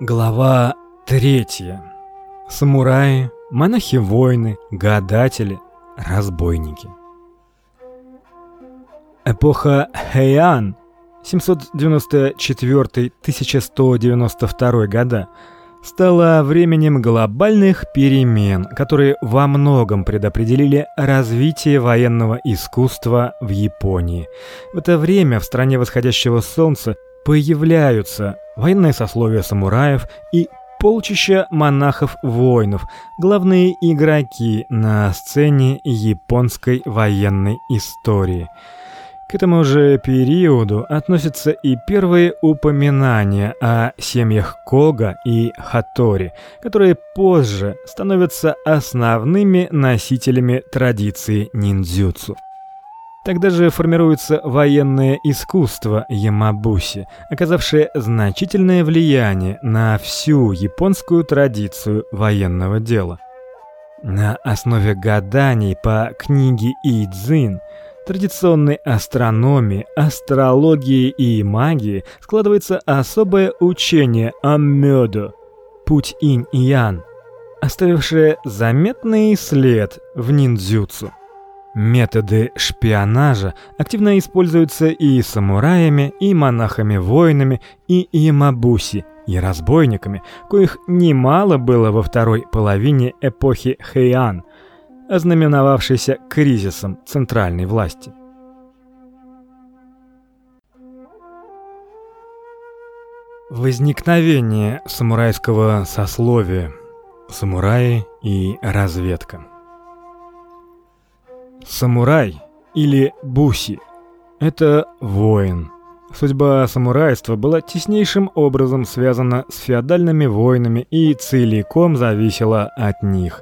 Глава третья. Самураи, монахи-воины, гадатели, разбойники. Эпоха Хэйан 794-1192 года стала временем глобальных перемен, которые во многом предопределили развитие военного искусства в Японии. В это время в стране восходящего солнца появляются военное сословие самураев и полчища монахов-воинов, главные игроки на сцене японской военной истории. К этому же периоду относятся и первые упоминания о семьях Кога и Хатори, которые позже становятся основными носителями традиции ниндзюцу. Тогда же формируется военное искусство ямабуси, оказавшее значительное влияние на всю японскую традицию военного дела. На основе гаданий по книге Идзин, традиционной астрономии, астрологии и магии складывается особое учение Аммёдо, путь инь и ян, оставившее заметный след в ниндзюцу. Методы шпионажа активно используются и самураями, и монахами-воинами, и ямабуси, и разбойниками, коих немало было во второй половине эпохи Хэйан, ознаменовавшейся кризисом центральной власти. Возникновение самурайского сословия, самураи и разведка. Самурай или буси это воин. Судьба самурайства была теснейшим образом связана с феодальными войнами и целиком зависела от них.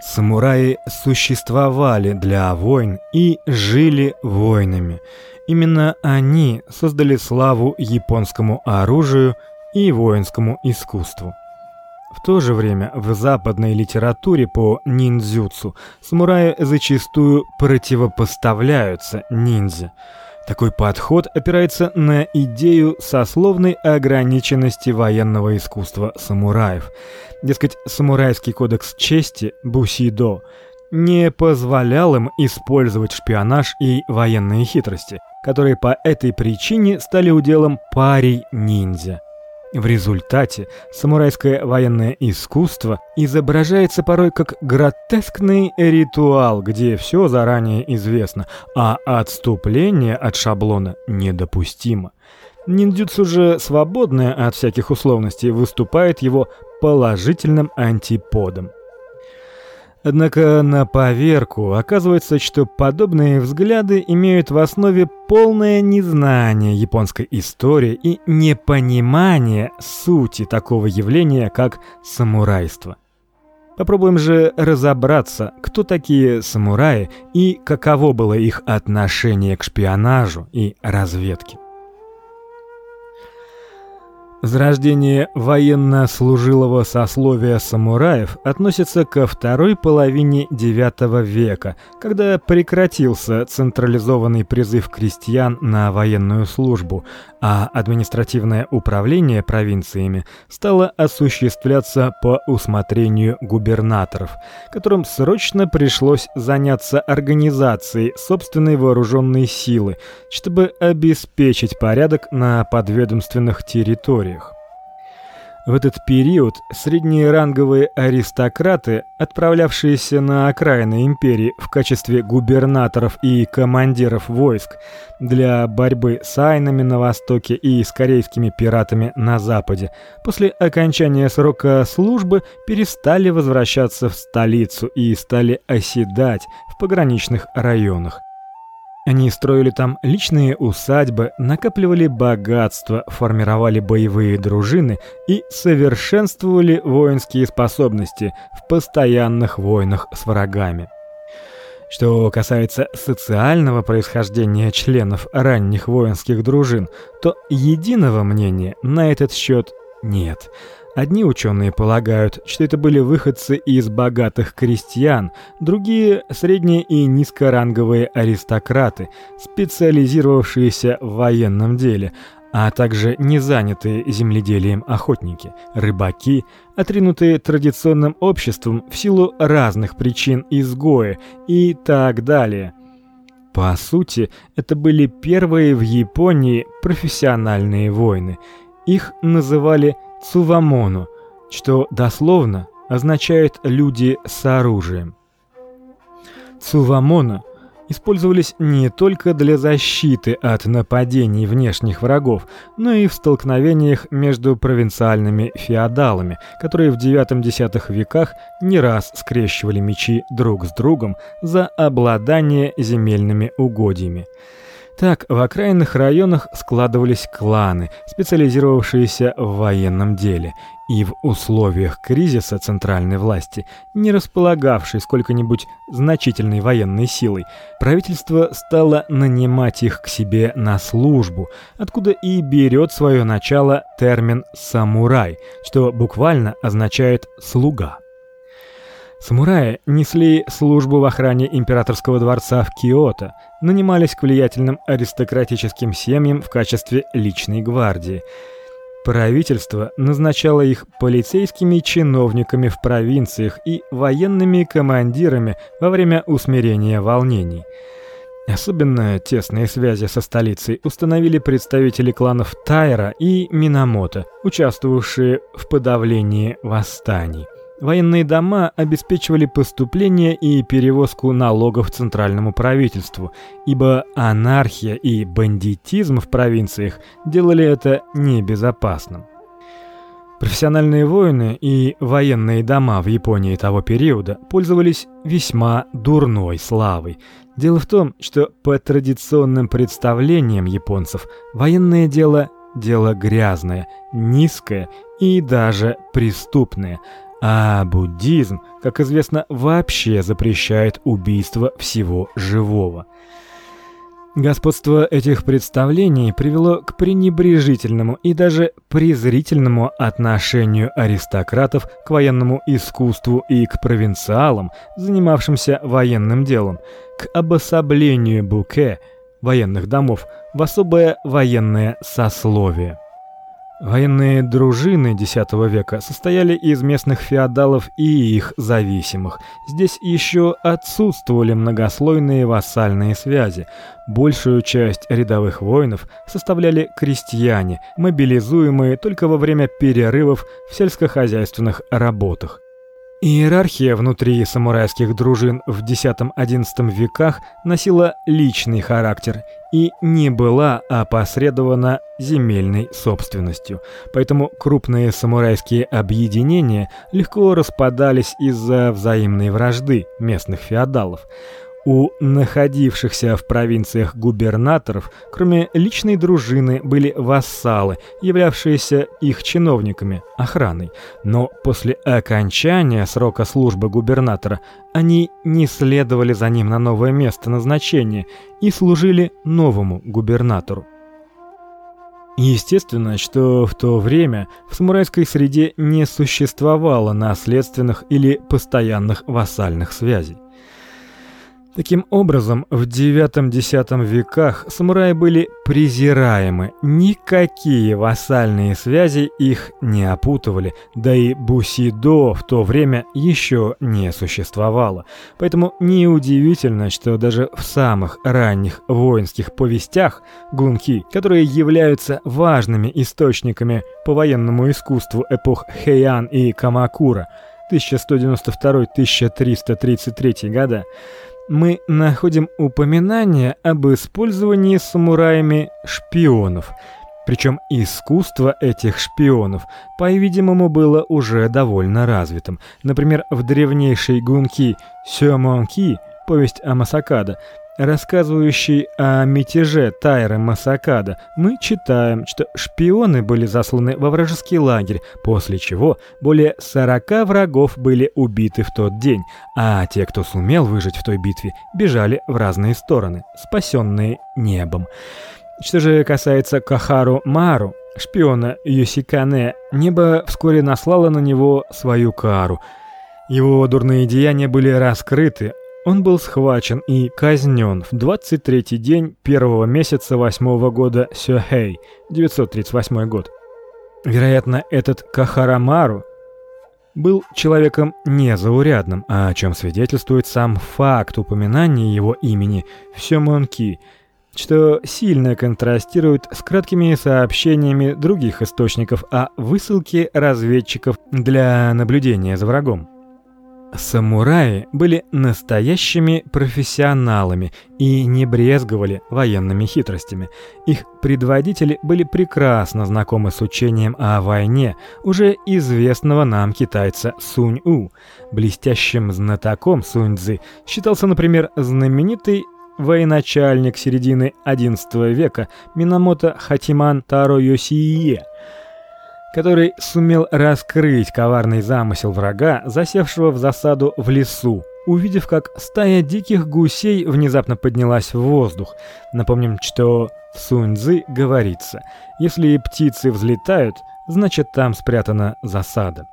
Самураи существовали для войн и жили войнами. Именно они создали славу японскому оружию и воинскому искусству. В то же время в западной литературе по ниндзюцу самураи зачастую противопоставляются ниндзя. Такой подход опирается на идею сословной ограниченности военного искусства самураев. Дескать, самурайский кодекс чести бусидо не позволял им использовать шпионаж и военные хитрости, которые по этой причине стали уделом парей ниндзя. В результате самурайское военное искусство изображается порой как гротескный ритуал, где все заранее известно, а отступление от шаблона недопустимо. Ниндзюцу же свободное от всяких условностей выступает его положительным антиподом. Однако на поверку оказывается, что подобные взгляды имеют в основе полное незнание японской истории и непонимание сути такого явления, как самурайство. Попробуем же разобраться, кто такие самураи и каково было их отношение к шпионажу и разведке. Зарождение военнослужилого сословия самураев относится ко второй половине IX века, когда прекратился централизованный призыв крестьян на военную службу, а административное управление провинциями стало осуществляться по усмотрению губернаторов, которым срочно пришлось заняться организацией собственной вооруженной силы, чтобы обеспечить порядок на подведомственных территориях. В этот период средние ранговые аристократы, отправлявшиеся на окраины империи в качестве губернаторов и командиров войск для борьбы с айнами на востоке и с корейскими пиратами на западе, после окончания срока службы перестали возвращаться в столицу и стали оседать в пограничных районах. Они строили там личные усадьбы, накапливали богатство, формировали боевые дружины и совершенствовали воинские способности в постоянных войнах с врагами. Что касается социального происхождения членов ранних воинских дружин, то единого мнения на этот счет нет. Одни ученые полагают, что это были выходцы из богатых крестьян, другие средние и низкоранговые аристократы, специализировавшиеся в военном деле, а также незанятые земледелием охотники, рыбаки, отринутые традиционным обществом в силу разных причин изгои и так далее. По сути, это были первые в Японии профессиональные воины. Их называли цувамоно, что дословно означает люди с оружием. Цувамоно использовались не только для защиты от нападений внешних врагов, но и в столкновениях между провинциальными феодалами, которые в IX-X веках не раз скрещивали мечи друг с другом за обладание земельными угодьями. Так, в окраинных районах складывались кланы, специализировавшиеся в военном деле, и в условиях кризиса центральной власти, не располагавшей сколько-нибудь значительной военной силой, правительство стало нанимать их к себе на службу, откуда и берет свое начало термин самурай, что буквально означает слуга. Самураи несли службу в охране императорского дворца в Киото, нанимались к влиятельным аристократическим семьям в качестве личной гвардии. Правительство назначало их полицейскими чиновниками в провинциях и военными командирами во время усмирения волнений. Особенно тесные связи со столицей установили представители кланов Тайра и Минамото, участвовавшие в подавлении восстаний. Военные дома обеспечивали поступление и перевозку налогов центральному правительству, ибо анархия и бандитизм в провинциях делали это небезопасным. Профессиональные воины и военные дома в Японии того периода пользовались весьма дурной славой. Дело в том, что по традиционным представлениям японцев военное дело дело грязное, низкое и даже преступное. А буддизм, как известно, вообще запрещает убийство всего живого. Господство этих представлений привело к пренебрежительному и даже презрительному отношению аристократов к военному искусству и к провинциалам, занимавшимся военным делом, к обособлению буке военных домов в особое военное сословие. Военные дружины X века состояли из местных феодалов и их зависимых. Здесь еще отсутствовали многослойные вассальные связи. Большую часть рядовых воинов составляли крестьяне, мобилизуемые только во время перерывов в сельскохозяйственных работах. Иерархия внутри самурайских дружин в X-XI веках носила личный характер и не была опосредована земельной собственностью. Поэтому крупные самурайские объединения легко распадались из-за взаимной вражды местных феодалов. У находившихся в провинциях губернаторов, кроме личной дружины, были вассалы, являвшиеся их чиновниками, охраной. Но после окончания срока службы губернатора они не следовали за ним на новое место назначения и служили новому губернатору. Естественно, что в то время в самурайской среде не существовало наследственных или постоянных вассальных связей. Таким образом, в IX-X веках самураи были презираемы. Никакие вассальные связи их не опутывали, да и бусидо в то время еще не существовало. Поэтому неудивительно, что даже в самых ранних воинских повестях гунки, которые являются важными источниками по военному искусству эпох Хэйан и Камакура 1192-1333 года, мы находим упоминание об использовании самураями шпионов. Причем искусство этих шпионов, по-видимому, было уже довольно развитым. Например, в древнейшей гунки Сёмонки, повесть о Масакада, рассказывающий о мятеже Тайры Масакада, мы читаем, что шпионы были засланы во вражеский лагерь, после чего более 40 врагов были убиты в тот день, а те, кто сумел выжить в той битве, бежали в разные стороны, спасенные небом. Что же касается Кахару Мару, шпиона Юсикане, небо вскоре наслало на него свою кару. Его дурные деяния были раскрыты, он был схвачен и казнен в 23-й день первого месяца восьмого года Сёхэй, 938 год. Вероятно, этот Кахарамару был человеком незаурядным, о чем свидетельствует сам факт упоминания его имени в Сёмонки, что сильно контрастирует с краткими сообщениями других источников о высылке разведчиков для наблюдения за врагом. Самураи были настоящими профессионалами и не брезговали военными хитростями. Их предводители были прекрасно знакомы с учением о войне уже известного нам китайца Сунь-У. Блестящим знатоком Сунь-Цзы считался, например, знаменитый военачальник середины XI века Минамото Хатиман Таро Йосие – который сумел раскрыть коварный замысел врага, засевшего в засаду в лесу, увидев, как стая диких гусей внезапно поднялась в воздух. Напомним, что в Сунь-цзы говорится: если птицы взлетают, значит там спрятана засада.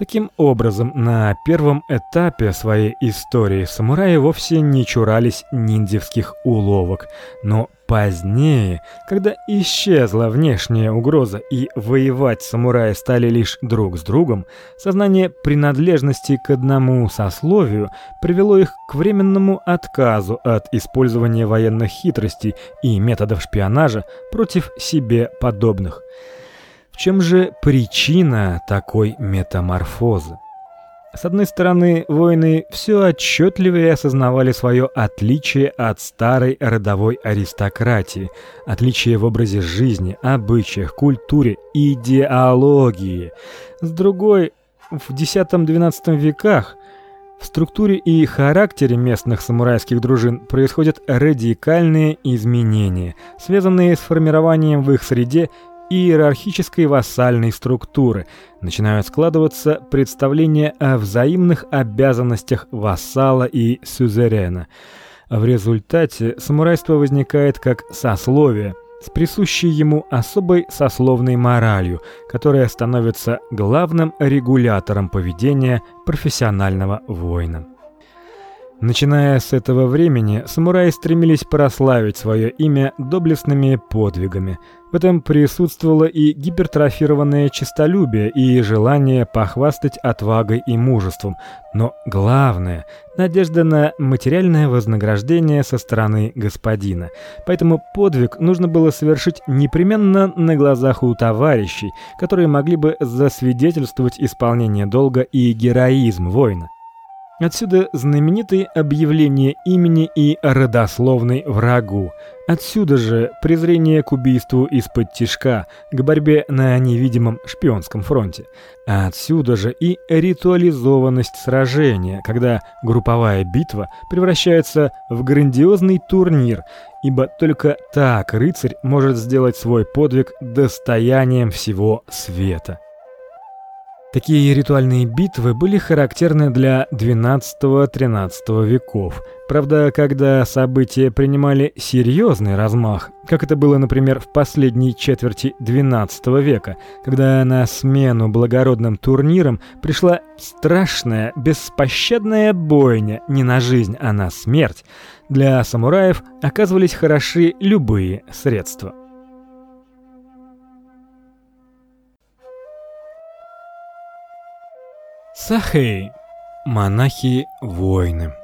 Таким образом, на первом этапе своей истории самураи вовсе не чурались ниндзевских уловок, но позднее, когда исчезла внешняя угроза и воевать самураи стали лишь друг с другом, сознание принадлежности к одному сословию привело их к временному отказу от использования военных хитростей и методов шпионажа против себе подобных чем же причина такой метаморфозы? С одной стороны, воины все отчетливее осознавали свое отличие от старой родовой аристократии, отличие в образе жизни, обычаях, культуре, идеологии. С другой, в X-XII веках в структуре и характере местных самурайских дружин происходят радикальные изменения, связанные с формированием в их среде иерархической вассальной структуры, начинают складываться представления о взаимных обязанностях вассала и сюзерена. В результате самурайство возникает как сословие с присущей ему особой сословной моралью, которая становится главным регулятором поведения профессионального воина. Начиная с этого времени, самураи стремились прославить свое имя доблестными подвигами. В этом присутствовало и гипертрофированное честолюбие и желание похвастать отвагой и мужеством, но главное надежда на материальное вознаграждение со стороны господина. Поэтому подвиг нужно было совершить непременно на глазах у товарищей, которые могли бы засвидетельствовать исполнение долга и героизм воина. Отсюда знаменитые объявления имени и родословной врагу. Отсюда же презрение к убийству из-под тишка, к борьбе на невидимом шпионском фронте. отсюда же и ритуализованность сражения, когда групповая битва превращается в грандиозный турнир, ибо только так рыцарь может сделать свой подвиг достоянием всего света. Такие ритуальные битвы были характерны для XII-XIII веков. Правда, когда события принимали серьезный размах, как это было, например, в последней четверти XII века, когда на смену благородным турнирам пришла страшная, беспощадная бойня не на жизнь, а на смерть, для самураев оказывались хороши любые средства. Сахей. Монахи-воины.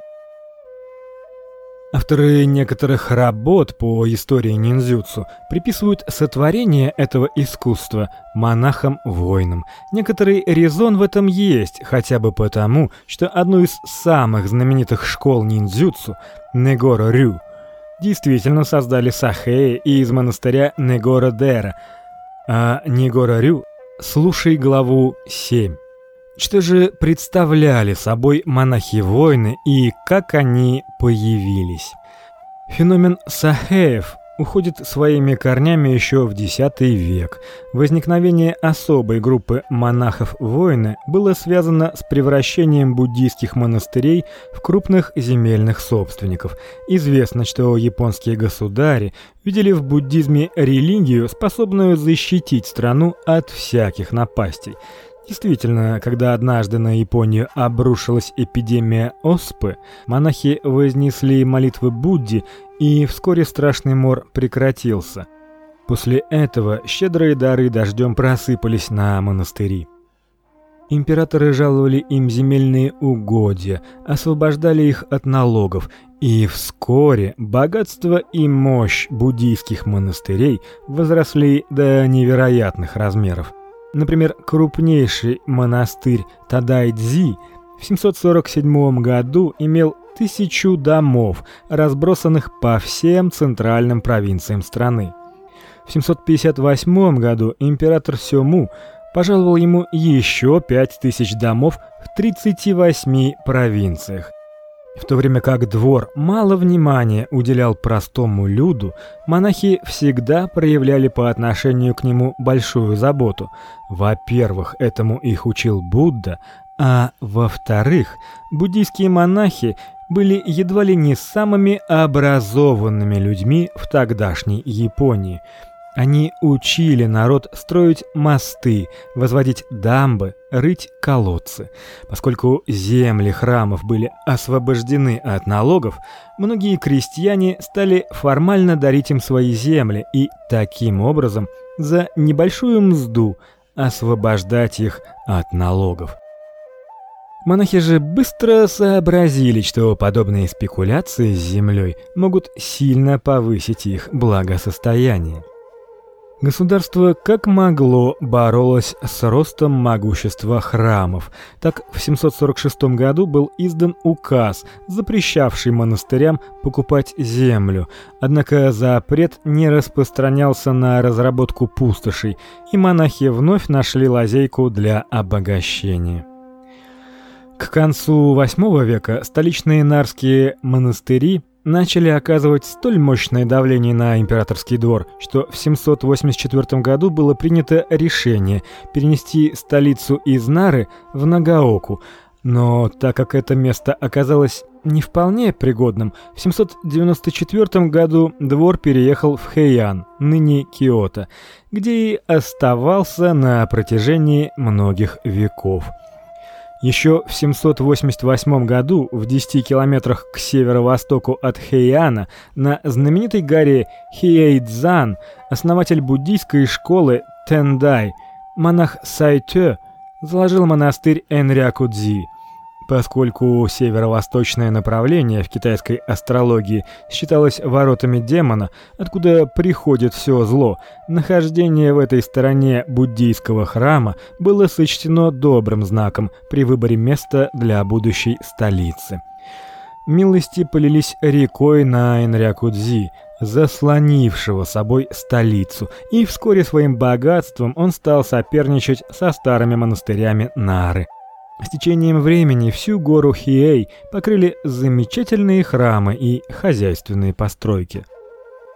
Авторы некоторых работ по истории ниндзюцу приписывают сотворение этого искусства монахам-воинам. Некоторый резон в этом есть, хотя бы потому, что одну из самых знаменитых школ ниндзюцу, Негора-рю, действительно создали сахеи из монастыря Негора-дера. А Негора-рю слушай главу 7. Что же представляли собой монахи-воины и как они появились? Феномен сахеев уходит своими корнями еще в X век. Возникновение особой группы монахов-воины было связано с превращением буддийских монастырей в крупных земельных собственников. Известно, что японские государи видели в буддизме религию, способную защитить страну от всяких напастей. Действительно, когда однажды на Японию обрушилась эпидемия оспы, монахи вознесли молитвы Будде, и вскоре страшный мор прекратился. После этого щедрые дары дождем просыпались на монастыри. Императоры жаловали им земельные угодья, освобождали их от налогов, и вскоре богатство и мощь буддийских монастырей возросли до невероятных размеров. Например, крупнейший монастырь Тадайдзи в 747 году имел тысячу домов, разбросанных по всем центральным провинциям страны. В 758 году император Сёму пожаловал ему еще пять тысяч домов в 38 провинциях. В то время как двор мало внимания уделял простому люду, монахи всегда проявляли по отношению к нему большую заботу. Во-первых, этому их учил Будда, а во-вторых, буддийские монахи были едва ли не самыми образованными людьми в тогдашней Японии. Они учили народ строить мосты, возводить дамбы, рыть колодцы. Поскольку земли храмов были освобождены от налогов, многие крестьяне стали формально дарить им свои земли и таким образом за небольшую мзду освобождать их от налогов. Монахи же быстро сообразили, что подобные спекуляции с землей могут сильно повысить их благосостояние. Государство как могло боролось с ростом могущества храмов. Так в 746 году был издан указ, запрещавший монастырям покупать землю. Однако запрет не распространялся на разработку пустошей, и монахи вновь нашли лазейку для обогащения. К концу VIII века столичные нарские монастыри начали оказывать столь мощное давление на императорский двор, что в 784 году было принято решение перенести столицу из Нары в Нагаоку. Но так как это место оказалось не вполне пригодным, в 794 году двор переехал в Хэйан, ныне Киото, где и оставался на протяжении многих веков. Еще в 788 году, в 10 километрах к северо-востоку от Хэйана, на знаменитой горе Хиэйцзан, основатель буддийской школы Тендай, монах Сайтё, заложил монастырь Энрякудзи – Поскольку северо-восточное направление в китайской астрологии считалось воротами демона, откуда приходит все зло, нахождение в этой стороне буддийского храма было сочтено добрым знаком при выборе места для будущей столицы. Милости полились рекой на Энрякудзи, заслонившего собой столицу, и вскоре своим богатством он стал соперничать со старыми монастырями Нары. С течением времени всю гору Хиэй покрыли замечательные храмы и хозяйственные постройки.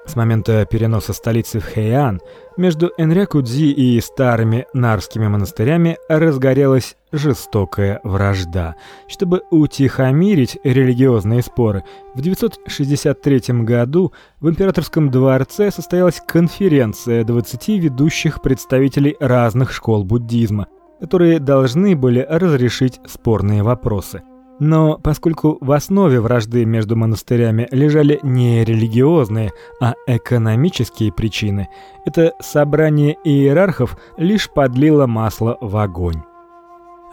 С момента переноса столицы в Хэйан между Энрякудзи и старыми нарскими монастырями разгорелась жестокая вражда. Чтобы утихомирить религиозные споры, в 963 году в императорском дворце состоялась конференция 20 ведущих представителей разных школ буддизма – которые должны были разрешить спорные вопросы. Но поскольку в основе вражды между монастырями лежали не религиозные, а экономические причины, это собрание иерархов лишь подлило масло в огонь.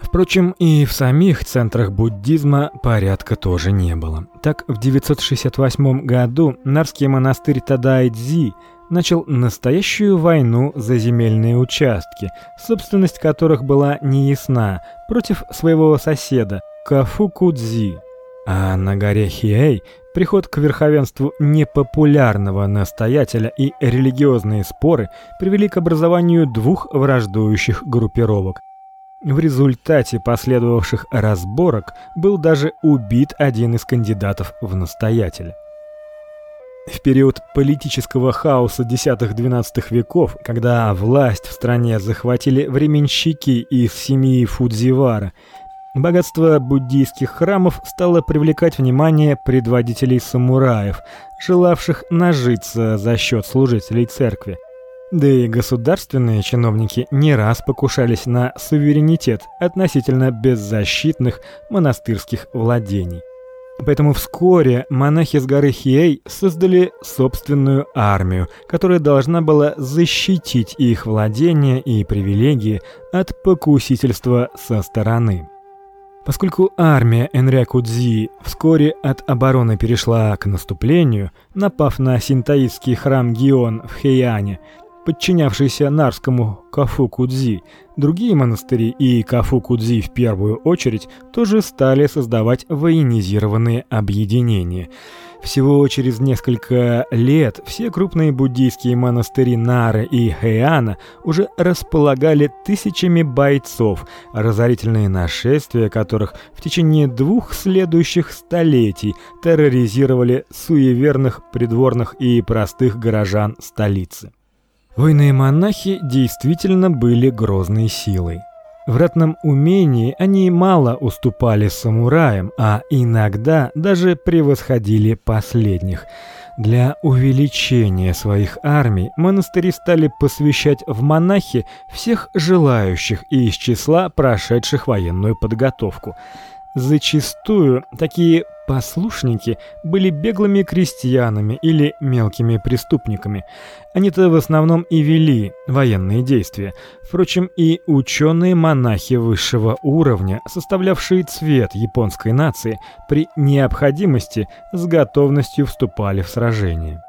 Впрочем, и в самих центрах буддизма порядка тоже не было. Так в 968 году Нарский монастырь Тадайдзи начал настоящую войну за земельные участки, собственность которых была неясна, против своего соседа Кафукудзи. А на горе Хиэй приход к верховенству непопулярного настоятеля и религиозные споры привели к образованию двух враждующих группировок. В результате последовавших разборок был даже убит один из кандидатов в настоятеля. В период политического хаоса X-XII веков, когда власть в стране захватили временщики из семьи Фудзивара, богатство буддийских храмов стало привлекать внимание предводителей самураев, желавших нажиться за счет служителей церкви. Да и государственные чиновники не раз покушались на суверенитет относительно беззащитных монастырских владений. Поэтому вскоре монахи с горы Хиэй создали собственную армию, которая должна была защитить их владения и привилегии от покусительства со стороны. Поскольку армия Энрякудзи вскоре от обороны перешла к наступлению, напав на синтоистский храм Гион в Хэйане, подчинявшийся Нарскому Кафу-Кудзи, другие монастыри и Кафу-Кудзи в первую очередь тоже стали создавать военизированные объединения. Всего через несколько лет все крупные буддийские монастыри Нары и Хэйана уже располагали тысячами бойцов, разорительные нашествия которых в течение двух следующих столетий терроризировали суеверных придворных и простых горожан столицы. Войные монахи действительно были грозной силой. В ратном умении они мало уступали самураям, а иногда даже превосходили последних. Для увеличения своих армий монастыри стали посвящать в монахи всех желающих из числа прошедших военную подготовку. Зачастую такие послушники были беглыми крестьянами или мелкими преступниками. Они-то в основном и вели военные действия. Впрочем, и ученые-монахи высшего уровня, составлявшие цвет японской нации, при необходимости с готовностью вступали в сражения.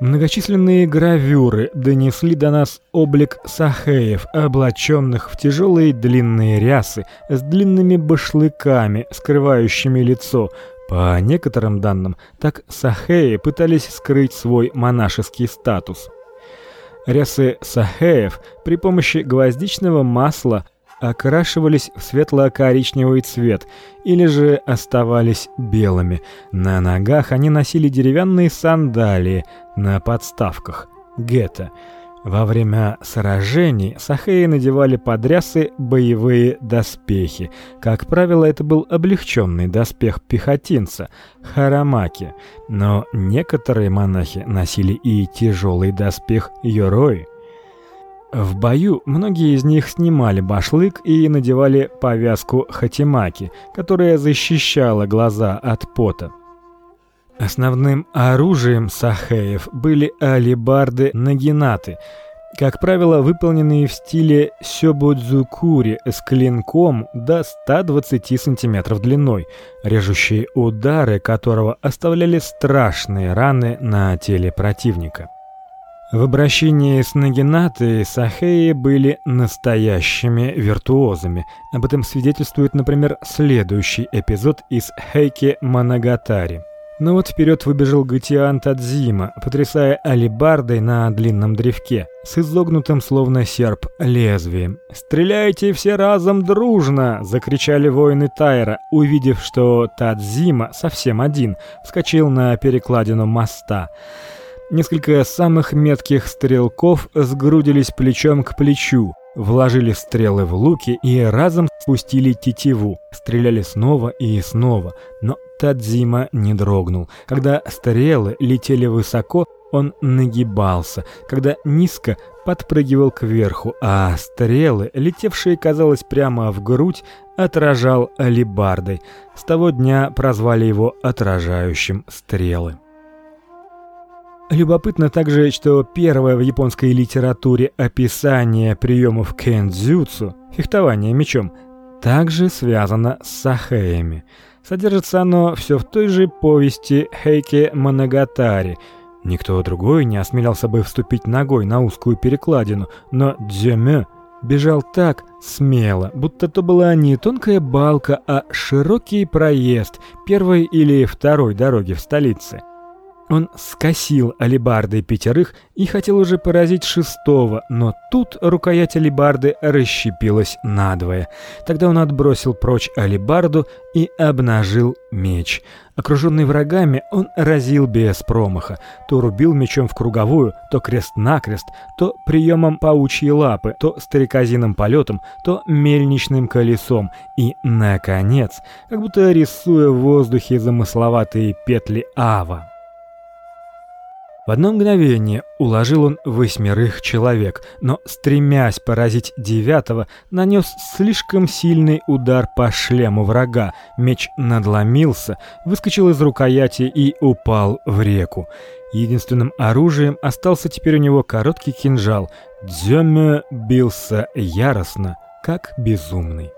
Многочисленные гравюры донесли до нас облик сахеев, облаченных в тяжелые длинные рясы с длинными башлыками, скрывающими лицо. По некоторым данным, так сахеи пытались скрыть свой монашеский статус. Рясы сахеев при помощи гвоздичного масла окрашивались в светло-коричневый цвет или же оставались белыми. На ногах они носили деревянные сандалии на подставках гетто. Во время сражений сахеи надевали подрясы боевые доспехи. Как правило, это был облегченный доспех пехотинца харамаки, но некоторые монахи носили и тяжелый доспех йорой. В бою многие из них снимали башлык и надевали повязку хатимаки, которая защищала глаза от пота. Основным оружием сахеев были алебарды нагинаты, как правило, выполненные в стиле сёбудзукури с клинком до 120 сантиметров длиной, режущие удары которого оставляли страшные раны на теле противника. В обращении с нагинаты сахеи были настоящими виртуозами. Об этом свидетельствует, например, следующий эпизод из Хейки Моногатари. Но вот вперед выбежал Гатиан Тадзима, потрясая алебардой на длинном древке, с изогнутым словно серп лезвием. «Стреляйте все разом дружно!» — закричали воины Тайра, увидев, что Тадзима совсем один, вскочил на перекладину моста. Несколько самых метких стрелков сгрудились плечом к плечу, вложили стрелы в луки и разом спустили тетиву. Стреляли снова и снова, но Тадзима не дрогнул. Когда стрелы летели высоко, он нагибался, когда низко подпрыгивал кверху, а стрелы, летевшие, казалось, прямо в грудь, отражал алебардой. С того дня прозвали его отражающим стрелы. Любопытно также, что первое в японской литературе описание приемов кендзюцу, фехтования мечом, также связано с сахеями. Содержится оно все в той же повести Хейке Моногатари. Никто другой не осмелился бы вступить ногой на узкую перекладину, но Дзюмё бежал так смело, будто то была не тонкая балка, а широкий проезд первой или второй дороги в столице. Он скосил алебардой пятерых и хотел уже поразить шестого, но тут рукоять алебарды расщепилась надвое. Тогда он отбросил прочь алебарду и обнажил меч. Окруженный врагами, он разил без промаха, то рубил мечом в круговую, то крест-накрест, то приемом паучьей лапы, то стрекозиным полетом, то мельничным колесом и, наконец, как будто рисуя в воздухе замысловатые петли ава. В одно мгновение уложил он восьмерых человек, но стремясь поразить девятого, нанес слишком сильный удар по шлему врага. Меч надломился, выскочил из рукояти и упал в реку. Единственным оружием остался теперь у него короткий кинжал. Дзёме бился яростно, как безумный.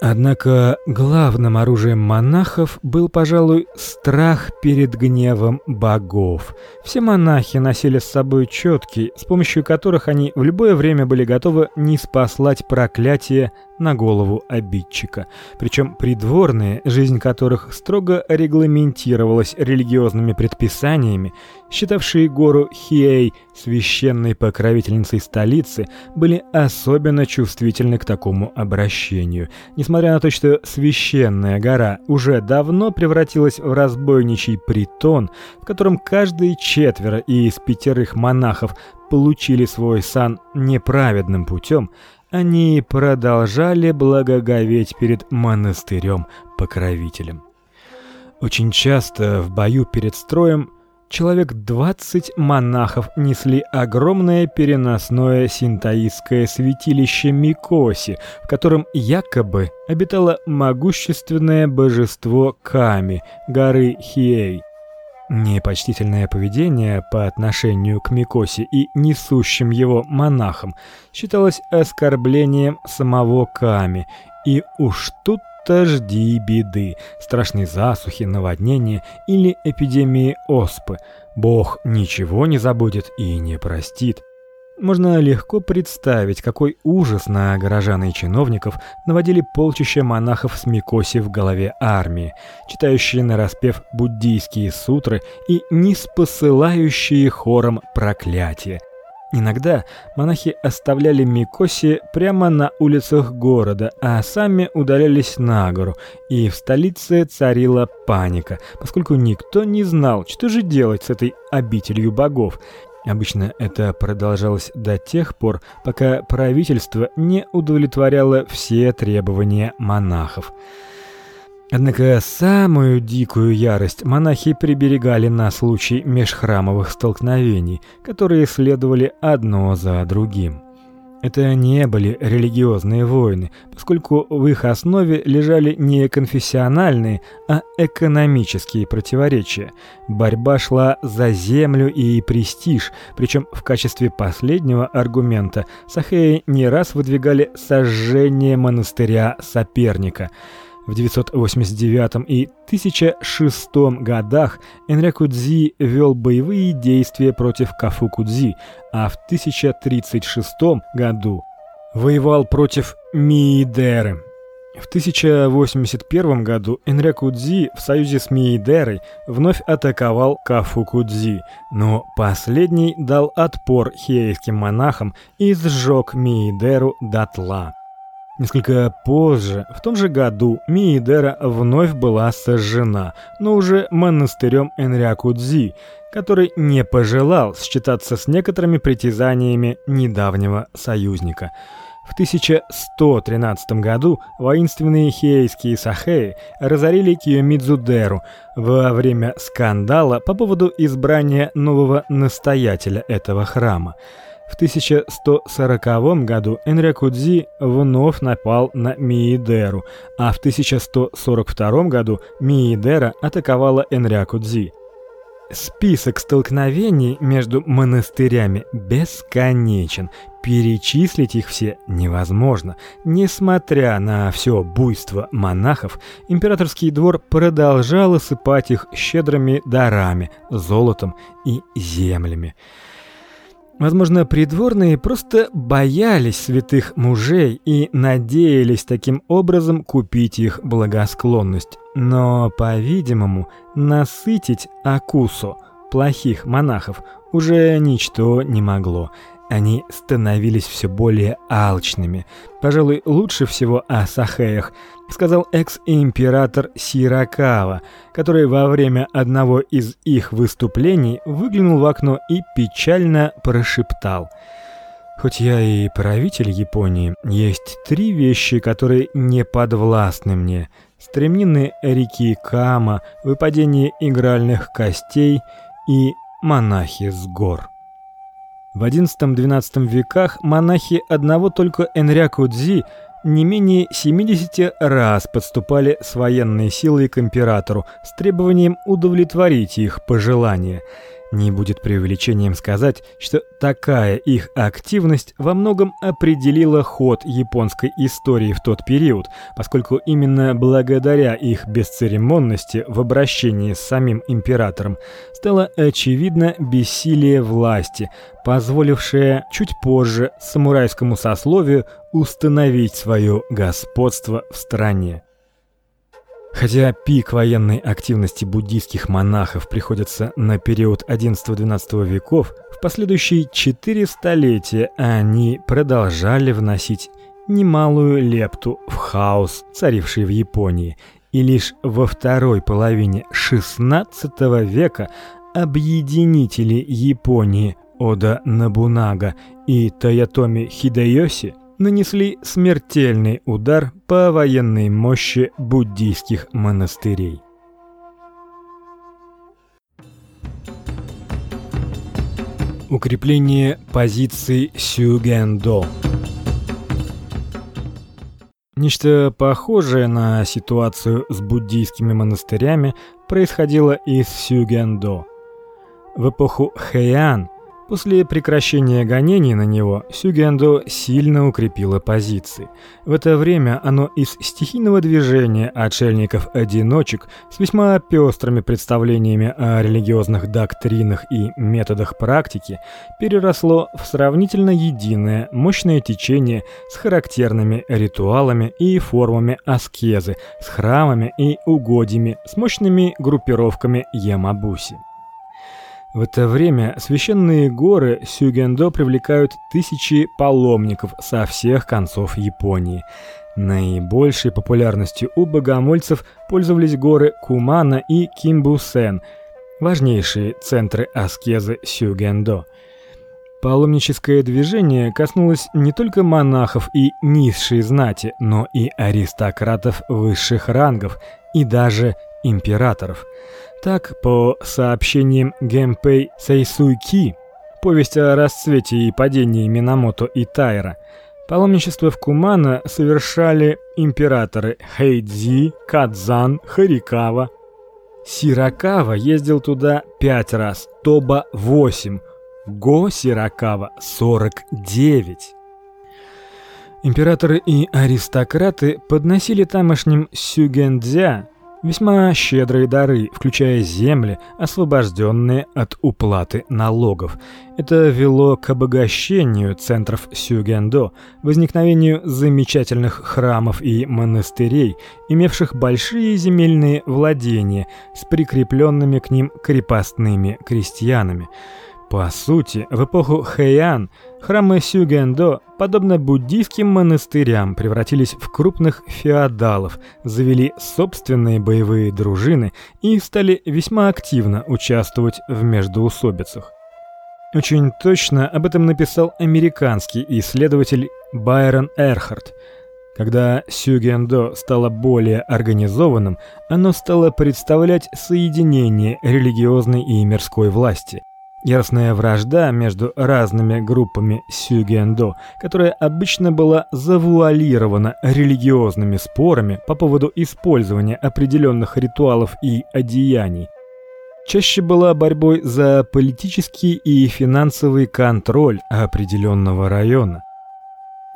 Однако главным оружием монахов был, пожалуй, страх перед гневом богов. Все монахи носили с собой четки, с помощью которых они в любое время были готовы ниспослать проклятие на голову обидчика. Причем придворные, жизнь которых строго регламентировалась религиозными предписаниями, считавшие гору Хиэй священной покровительницей столицы, были особенно чувствительны к такому обращению. Несмотря на то, что священная гора уже давно превратилась в разбойничий притон, в котором каждые четверо из пятерых монахов получили свой сан неправедным путем, они продолжали благоговеть перед монастырем-покровителем. Очень часто в бою перед строем человек двадцать монахов несли огромное переносное синтоистское святилище Микоси, в котором якобы обитало могущественное божество Ками, горы Хиэй. Непочтительное поведение по отношению к Микоси и несущим его монахам считалось оскорблением самого Ками, и уж тут-то жди беды, страшной засухи, наводнения или эпидемии оспы. Бог ничего не забудет и не простит. Можно легко представить, какой ужас на горожан и чиновников наводили полчища монахов с Микоси в голове армии, читающие на распев буддийские сутры и ниспосылающие хором проклятия. Иногда монахи оставляли Микоси прямо на улицах города, а сами удалялись на гору, и в столице царила паника, поскольку никто не знал, что же делать с этой обителью богов. Обычно это продолжалось до тех пор, пока правительство не удовлетворяло все требования монахов. Однако самую дикую ярость монахи приберегали на случай межхрамовых столкновений, которые следовали одно за другим. Это не были религиозные войны, поскольку в их основе лежали не конфессиональные, а экономические противоречия. Борьба шла за землю и престиж, причем в качестве последнего аргумента сахеи не раз выдвигали сожжение монастыря соперника – в 989 и 1006 годах Энрякудзи вел боевые действия против Кафукудзи, а в 1036 году воевал против Миидеры. В 1081 году Энрякудзи в союзе с Миидерой вновь атаковал Кафукудзи, но последний дал отпор хейским монахам и сжег Миидеру дотла. Несколько позже, в том же году, Миидера вновь была сожжена, но уже монастырем Энрякудзи, который не пожелал считаться с некоторыми притязаниями недавнего союзника. В 1113 году воинственные хейские сахеи разорили Киёмидзудеру во время скандала по поводу избрания нового настоятеля этого храма. В 1140 году Энрякудзи вновь напал на Миидеру, а в 1142 году Миидера атаковала Энрякудзи. Список столкновений между монастырями бесконечен. Перечислить их все невозможно. Несмотря на все буйство монахов, императорский двор продолжал осыпать их щедрыми дарами, золотом и землями. Возможно, придворные просто боялись святых мужей и надеялись таким образом купить их благосклонность. Но, по-видимому, насытить Акусо, плохих монахов, уже ничто не могло. Они становились все более алчными. Пожалуй, лучше всего о сахеях сказал экс-император Сиракава, который во время одного из их выступлений выглянул в окно и печально прошептал: Хоть я и правитель Японии, есть три вещи, которые не подвластны мне: стремнины реки Кама, выпадение игральных костей и монахи с гор. В XI-XII веках монахи одного только Энряку Дзи не менее 70 раз подступали с военной силой к императору с требованием удовлетворить их пожелания – не будет преувеличением сказать, что такая их активность во многом определила ход японской истории в тот период, поскольку именно благодаря их бесцеремонности в обращении с самим императором стало очевидно бессилие власти, позволившее чуть позже самурайскому сословию установить свое господство в стране. Хотя пик военной активности буддийских монахов приходится на период XI-XII веков, в последующие четыре столетия они продолжали вносить немалую лепту в хаос, царивший в Японии, и лишь во второй половине XVI века объединители Японии Ода Набунага и Тоётоми Хидэёси нанесли смертельный удар по военной мощи буддийских монастырей. Укрепление позиций Сюгендо. Нечто похожее на ситуацию с буддийскими монастырями происходило и с Сюгендо. В эпоху Хэйан После прекращения гонений на него Сюгендо сильно укрепило позиции. В это время оно из стихийного движения отшельников-одиночек с весьма пестрыми представлениями о религиозных доктринах и методах практики переросло в сравнительно единое, мощное течение с характерными ритуалами и формами аскезы, с храмами и угодьями, с мощными группировками ямабуси. В это время священные горы Сюгендо привлекают тысячи паломников со всех концов Японии. Наибольшей популярностью у богомольцев пользовались горы Кумана и Кимбусен, важнейшие центры аскезы Сюгендо. Паломническое движение коснулось не только монахов и низшей знати, но и аристократов высших рангов и даже императоров. Так, по сообщениям Гэмпэй Сейсуйки, повесть о расцвете и падении Минамото и Тайра, паломничество в Кумана совершали императоры Хэйдзи, Кадзан, Харикава. Сиракава ездил туда пять раз, Тоба восемь, Го Сиракава сорок девять. Императоры и аристократы подносили тамошним сюгендзя Весьма щедрые дары, включая земли, освобожденные от уплаты налогов. Это вело к обогащению центров Сюгендо, возникновению замечательных храмов и монастырей, имевших большие земельные владения с прикрепленными к ним крепостными крестьянами. По сути, в эпоху Хэйан храмы Сюгендо, подобно буддийским монастырям, превратились в крупных феодалов, завели собственные боевые дружины и стали весьма активно участвовать в междоусобицах. Очень точно об этом написал американский исследователь Байрон Эрхарт. Когда Сюгендо стало более организованным, оно стало представлять соединение религиозной и мирской власти. Яростная вражда между разными группами сюгендо, которая обычно была завуалирована религиозными спорами по поводу использования определенных ритуалов и одеяний, чаще была борьбой за политический и финансовый контроль определенного района.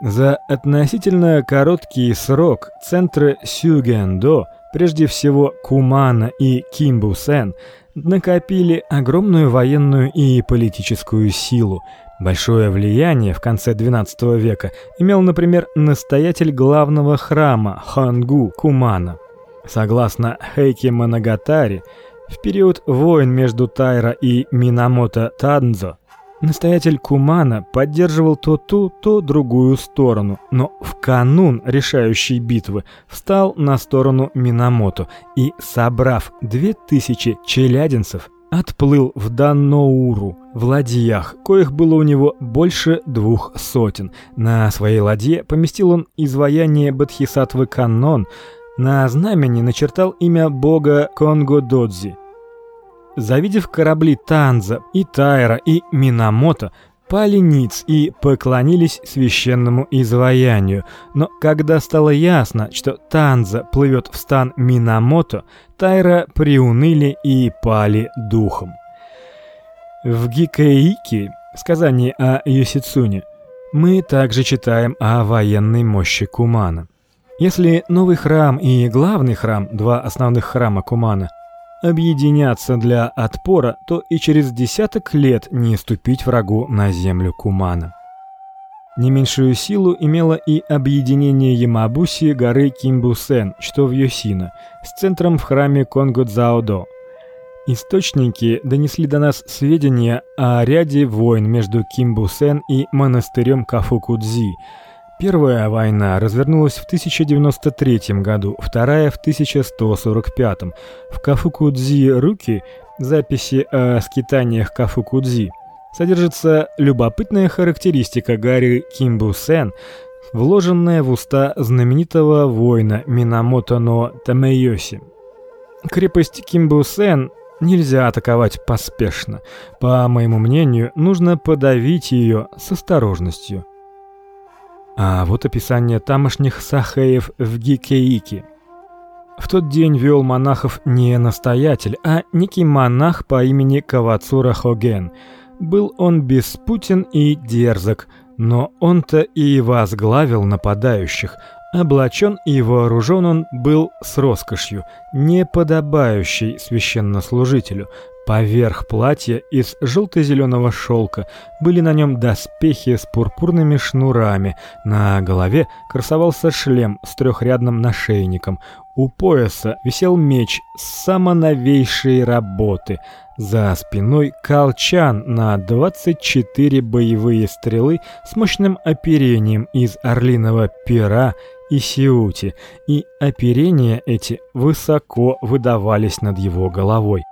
За относительно короткий срок центры сюгендо, прежде всего Кумана и Кимбусен, накопили огромную военную и политическую силу. Большое влияние в конце XII века имел, например, настоятель главного храма Хангу Кумана. Согласно Хэйки Моногатари, в период войн между Тайра и Минамото Тадзо Настоятель Кумана поддерживал то ту, то другую сторону, но в канун решающей битвы встал на сторону Минамото и, собрав две тысячи челядинцев, отплыл в Данноуру, в ладьях, коих было у него больше двух сотен. На своей ладье поместил он изваяние Бодхисаттвы Каннон, на знамени начертал имя бога Конго-Додзи. Завидев корабли Танза и Тайра и Минамото, пали ниц и поклонились священному изваянию. Но когда стало ясно, что Танза плывет в стан Минамото, Тайра приуныли и пали духом. В Гикэики, сказании о Юсицуне, мы также читаем о военной мощи Кумана. Если новый храм и главный храм, два основных храма Кумана, объединятся для отпора, то и через десяток лет не ступить врагу на землю Кумана. Не меньшую силу имело и объединение Ямабуси горы Кимбусен, что в Йосино, с центром в храме Конгодзаодо. Источники донесли до нас сведения о ряде войн между Кимбусен и монастырем Кафукудзи – Первая война развернулась в 1093 году, вторая в 1145. В Кафукудзи-руки, записи о скитаниях Кафукудзи, содержится любопытная характеристика Гарри Кимбусен, вложенная в уста знаменитого воина Минамото но Тамэйоси. Крепость Кимбусен нельзя атаковать поспешно. По моему мнению, нужно подавить ее с осторожностью. А вот описание тамошних сахеев в Гикеике. В тот день вел монахов не настоятель, а некий монах по имени Кавацура Хоген. Был он беспутен и дерзок, но он-то и возглавил нападающих. Облачен и вооружен он был с роскошью, не подобающей священнослужителю, Поверх платья из желто-зеленого шелка были на нем доспехи с пурпурными шнурами, на голове красовался шлем с трехрядным нашейником, у пояса висел меч самоновейшей работы, за спиной колчан на 24 боевые стрелы с мощным оперением из орлиного пера и сиути, и оперения эти высоко выдавались над его головой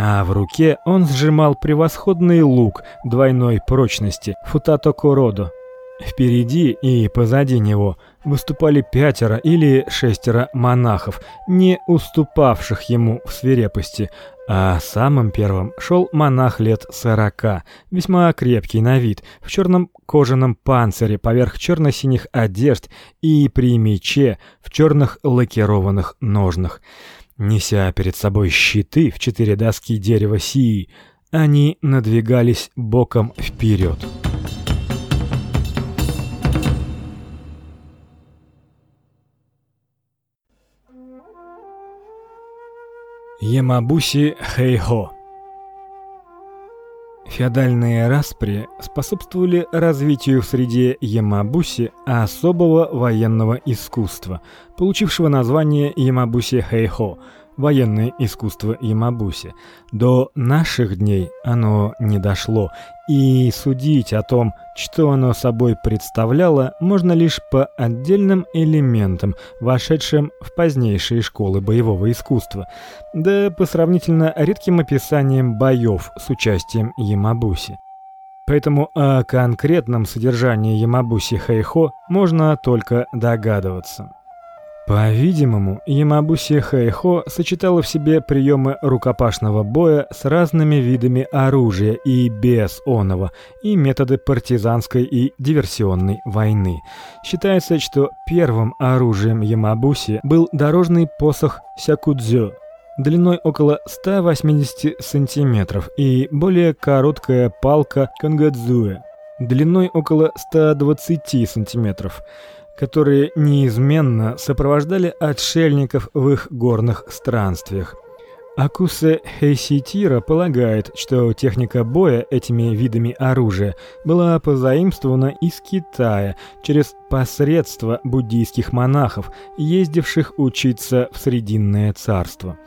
а в руке он сжимал превосходный лук двойной прочности футато кородо. Впереди и позади него выступали пятеро или шестеро монахов, не уступавших ему в свирепости, а самым первым шел монах лет сорока, весьма крепкий на вид, в черном кожаном панцире поверх черно-синих одежд и при мече в черных лакированных ножнах. Неся перед собой щиты в четыре доски дерева сии, они надвигались боком вперед. Ямабуси Хэйхо Феодальные распри способствовали развитию в среде Ямабуси особого военного искусства, получившего название Ямабуси Хэйхо военное искусство Ямабуси. До наших дней оно не дошло, и судить о том, что оно собой представляло, можно лишь по отдельным элементам, вошедшим в позднейшие школы боевого искусства, да по сравнительно редким описаниям боев с участием Ямабуси. Поэтому о конкретном содержании Ямабуси Хэйхо можно только догадываться. По-видимому, Ямабуси Хэйхо сочетала в себе приемы рукопашного боя с разными видами оружия и без оного, и методы партизанской и диверсионной войны. Считается, что первым оружием Ямабуси был дорожный посох сякудзё, длиной около 180 сантиметров, и более короткая палка кангадзуэ, длиной около 120 сантиметров которые неизменно сопровождали отшельников в их горных странствиях. Акусе Хейситира полагает, что техника боя этими видами оружия была позаимствована из Китая через посредство буддийских монахов, ездивших учиться в Срединное царство.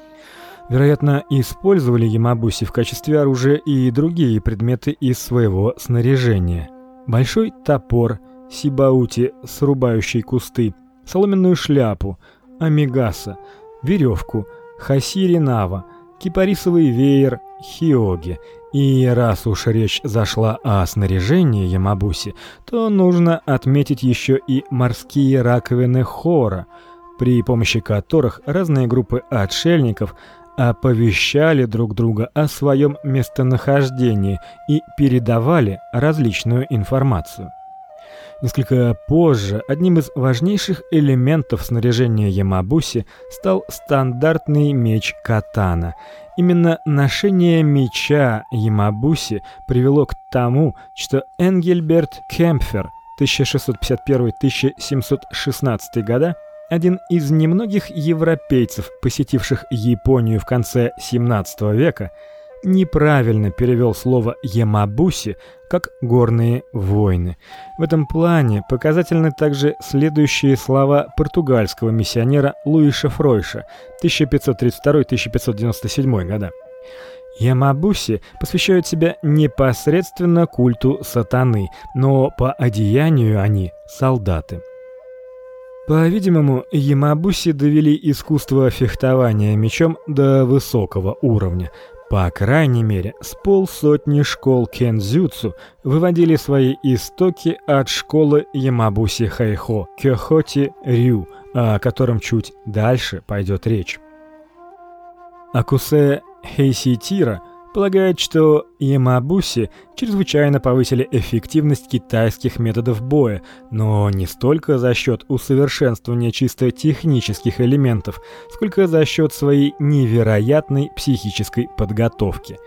Вероятно, использовали ямабуси в качестве оружия и другие предметы из своего снаряжения. Большой топор – сибаути, срубающий кусты, соломенную шляпу, амигаса, веревку, хасири нава, кипарисовый веер, хиоги. И раз уж речь зашла о снаряжении Ямабуси, то нужно отметить еще и морские раковины хора, при помощи которых разные группы отшельников оповещали друг друга о своем местонахождении и передавали различную информацию. Несколько позже одним из важнейших элементов снаряжения Ямабуси стал стандартный меч катана. Именно ношение меча Ямабуси привело к тому, что Энгельберт Кемпфер 1651-1716 года один из немногих европейцев, посетивших Японию в конце 17 века, неправильно перевел слово ямабуси как горные войны. В этом плане показательны также следующие слова португальского миссионера Луиша Фройша 1532-1597 года. Ямабуси посвящают себя непосредственно культу сатаны, но по одеянию они солдаты. По-видимому, ямабуси довели искусство фехтования мечом до высокого уровня. По крайней мере, с полсотни школ кензюцу выводили свои истоки от школы Ямабуси Хайхо Кёхоти Рю, о котором чуть дальше пойдет речь. Акусе Хейситира полагает, что ямабуси чрезвычайно повысили эффективность китайских методов боя, но не столько за счет усовершенствования чисто технических элементов, сколько за счет своей невероятной психической подготовки.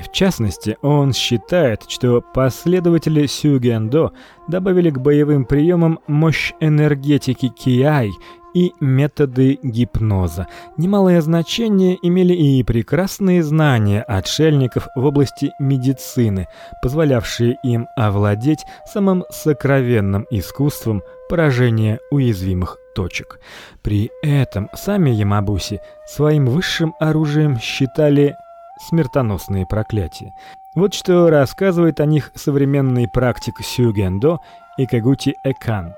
В частности, он считает, что последователи сюгендо добавили к боевым приемам мощь энергетики киай и методы гипноза. Немалое значение имели и прекрасные знания отшельников в области медицины, позволявшие им овладеть самым сокровенным искусством поражения уязвимых точек. При этом сами ямабуси своим высшим оружием считали смертоносные проклятия. Вот что рассказывает о них современный практик сюгендо Икагути Экан.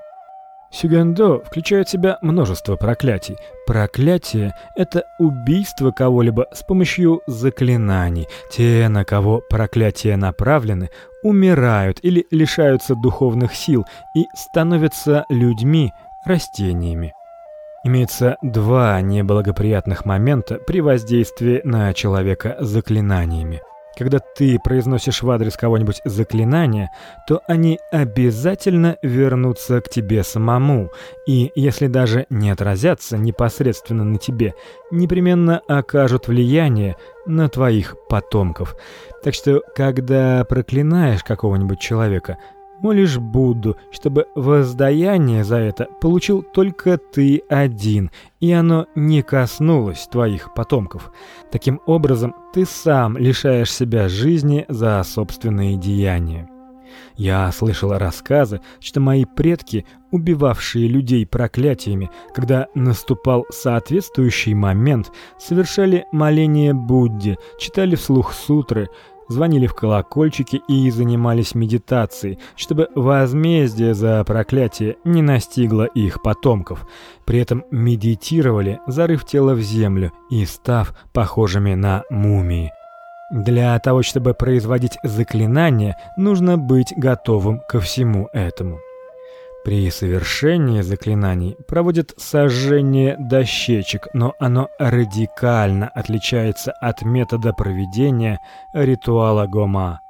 Сюгендо включает в себя множество проклятий. Проклятие это убийство кого-либо с помощью заклинаний. Те, на кого проклятия направлены, умирают или лишаются духовных сил и становятся людьми, растениями. Имеется два неблагоприятных момента при воздействии на человека заклинаниями. Когда ты произносишь в адрес кого-нибудь заклинание, то они обязательно вернутся к тебе самому, и если даже не отразятся непосредственно на тебе, непременно окажут влияние на твоих потомков. Так что, когда проклинаешь какого-нибудь человека, молишь Будду, чтобы воздаяние за это получил только ты один, и оно не коснулось твоих потомков. Таким образом, ты сам лишаешь себя жизни за собственные деяния. Я слышал рассказы, что мои предки, убивавшие людей проклятиями, когда наступал соответствующий момент, совершали моление Будде, читали вслух сутры, звонили в колокольчики и занимались медитацией, чтобы возмездие за проклятие не настигло их потомков. При этом медитировали, зарыв тело в землю и став похожими на мумии. Для того, чтобы производить заклинания, нужно быть готовым ко всему этому. При совершении заклинаний проводят сожжение дощечек, но оно радикально отличается от метода проведения ритуала гома.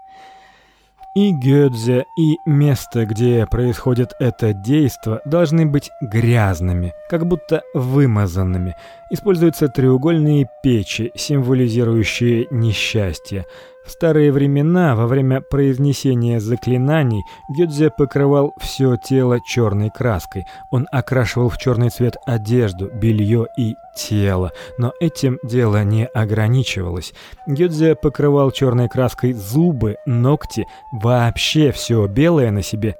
И гёдзе, и место, где происходит это действо, должны быть грязными, как будто вымазанными. Используются треугольные печи, символизирующие несчастье. В старые времена, во время произнесения заклинаний, Гёдзе покрывал все тело черной краской. Он окрашивал в черный цвет одежду, белье и тело. Но этим дело не ограничивалось. Гёдзе покрывал черной краской зубы, ногти, вообще все белое на себе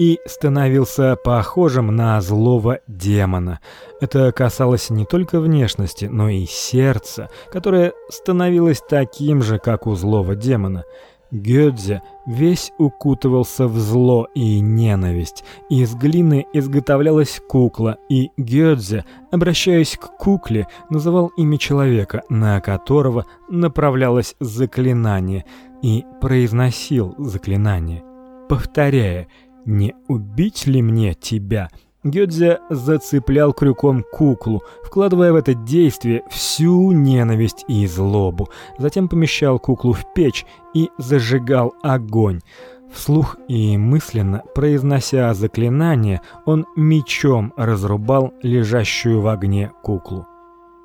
и становился похожим на злого демона. Это касалось не только внешности, но и сердца, которое становилось таким же, как у злого демона. Гёдзе весь укутывался в зло и ненависть. Из глины изготовлялась кукла, и Гёдзе, обращаясь к кукле, называл имя человека, на которого направлялось заклинание, и произносил заклинание, повторяя: не убить ли мне тебя? Гёдзе зацеплял крюком куклу, вкладывая в это действие всю ненависть и злобу. Затем помещал куклу в печь и зажигал огонь. Вслух и мысленно произнося заклинание, он мечом разрубал лежащую в огне куклу.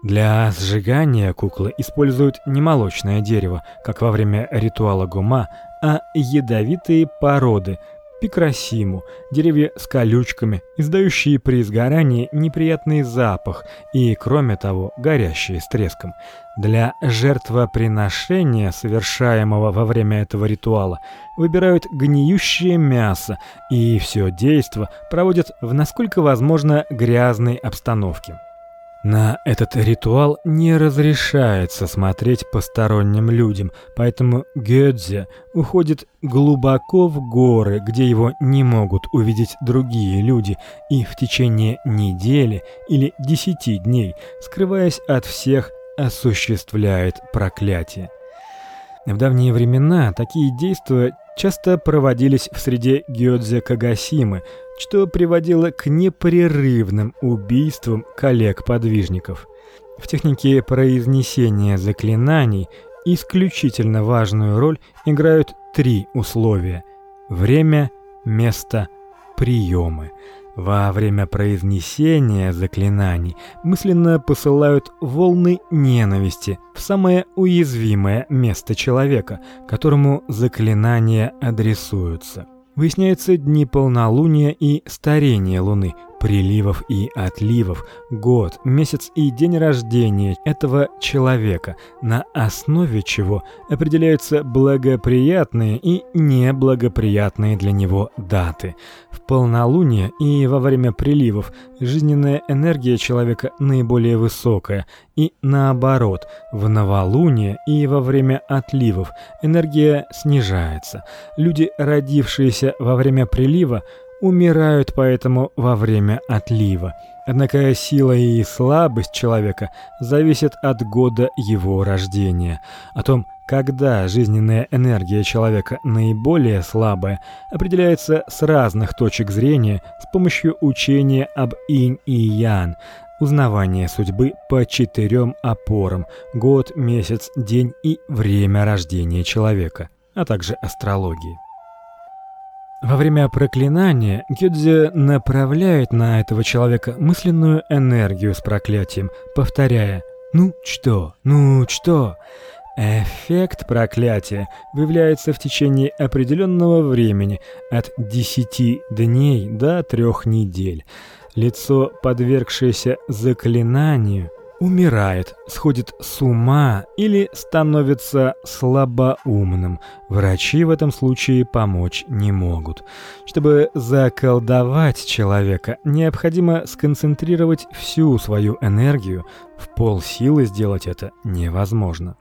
Для сжигания куклы используют не молочное дерево, как во время ритуала гума, а ядовитые породы – пикрасиму, деревья с колючками, издающие при сгорании неприятный запах и, кроме того, горящие с треском. Для жертвоприношения, совершаемого во время этого ритуала, выбирают гниющее мясо, и все действо проводят в насколько возможно грязной обстановке. На этот ритуал не разрешается смотреть посторонним людям, поэтому Гёдзе уходит глубоко в горы, где его не могут увидеть другие люди, и в течение недели или десяти дней, скрываясь от всех, осуществляет проклятие. В давние времена такие действия часто проводились в среде гёдзе Кагасимы, что приводило к непрерывным убийствам коллег-подвижников. В технике произнесения заклинаний исключительно важную роль играют три условия: время, место, приемы. Во время произнесения заклинаний мысленно посылают волны ненависти в самое уязвимое место человека, которому заклинания адресуются. Выясняются дни полнолуния и старения Луны, приливов и отливов, год, месяц и день рождения этого человека, на основе чего определяются благоприятные и неблагоприятные для него даты. В полнолуние и во время приливов жизненная энергия человека наиболее высокая, и наоборот, в новолуние и во время отливов энергия снижается. Люди, родившиеся во время прилива, умирают поэтому во время отлива. Однако сила и слабость человека зависят от года его рождения. О том, когда жизненная энергия человека наиболее слабая, определяется с разных точек зрения с помощью учения об инь и ян, узнавания судьбы по четырем опорам: год, месяц, день и время рождения человека, а также астрологии. Во время проклинания Гёдзе направляет на этого человека мысленную энергию с проклятием, повторяя: "Ну что? Ну что?" Эффект проклятия выявляется в течение определенного времени, от 10 дней до 3 недель. Лицо, подвергшееся заклинанию, умирает, сходит с ума или становится слабоумным. Врачи в этом случае помочь не могут. Чтобы заколдовать человека, необходимо сконцентрировать всю свою энергию. В полсилы сделать это невозможно.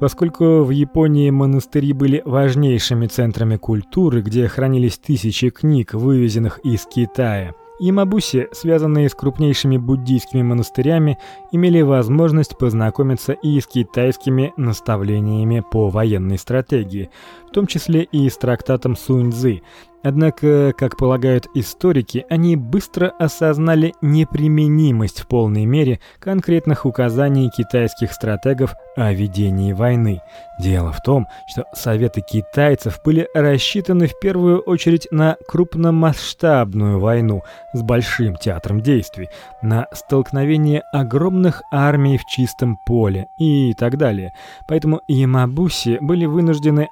Поскольку в Японии монастыри были важнейшими центрами культуры, где хранились тысячи книг, вывезенных из Китая, Ямабуси, связанные с крупнейшими буддийскими монастырями, имели возможность познакомиться и с китайскими наставлениями по военной стратегии, в том числе и с трактатом Сунь-цзы, Однако, как полагают историки, они быстро осознали неприменимость в полной мере конкретных указаний китайских стратегов о ведении войны. Дело в том, что советы китайцев были рассчитаны в первую очередь на крупномасштабную войну с большим театром действий, на столкновение огромных армий в чистом поле и так далее. Поэтому Ямабуси были вынуждены,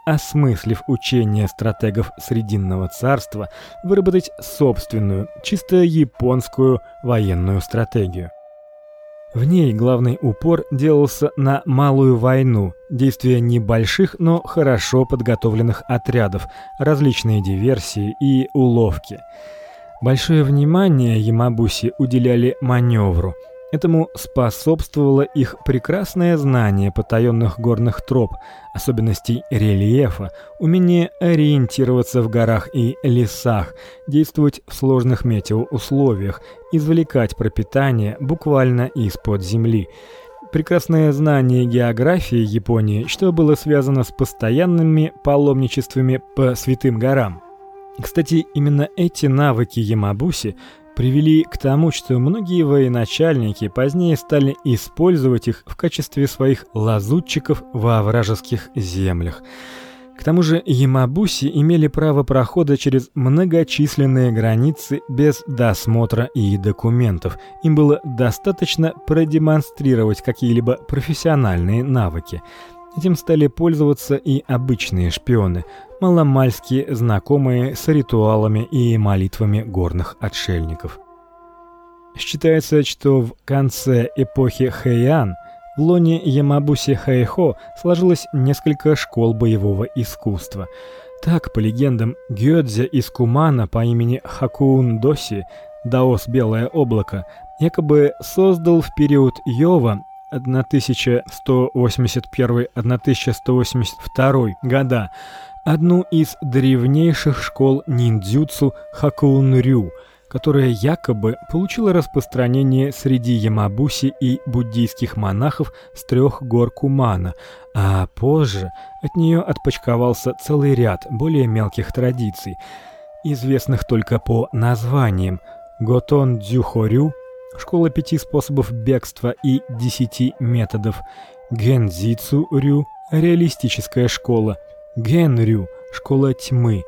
осмыслив учения стратегов Срединного царства выработать собственную, чисто японскую военную стратегию. В ней главный упор делался на малую войну, действия небольших, но хорошо подготовленных отрядов, различные диверсии и уловки. Большое внимание Ямабуси уделяли маневру, Этому способствовало их прекрасное знание потаенных горных троп, особенностей рельефа, умение ориентироваться в горах и лесах, действовать в сложных метеоусловиях, извлекать пропитание буквально из-под земли. Прекрасное знание географии Японии, что было связано с постоянными паломничествами по святым горам. Кстати, именно эти навыки Ямабуси привели к тому, что многие военачальники позднее стали использовать их в качестве своих лазутчиков во вражеских землях. К тому же Ямабуси имели право прохода через многочисленные границы без досмотра и документов. Им было достаточно продемонстрировать какие-либо профессиональные навыки. Этим стали пользоваться и обычные шпионы, маломальски знакомые с ритуалами и молитвами горных отшельников. Считается, что в конце эпохи Хэйан – в лоне Ямабуси Хайхо сложилось несколько школ боевого искусства. Так, по легендам, Гёдзе из Кумана по имени Хакуун Доси, даос Белое облако, якобы создал в период Йова 1181-1182 года одну из древнейших школ ниндзюцу Хакуун-рю – которая якобы получила распространение среди ямабуси и буддийских монахов с трех гор Кумана, а позже от нее отпочковался целый ряд более мелких традиций, известных только по названиям: Готон Дзюхорю, школа пяти способов бегства и десяти методов, Гензицу Рю, реалистическая школа, Генрю, школа тьмы,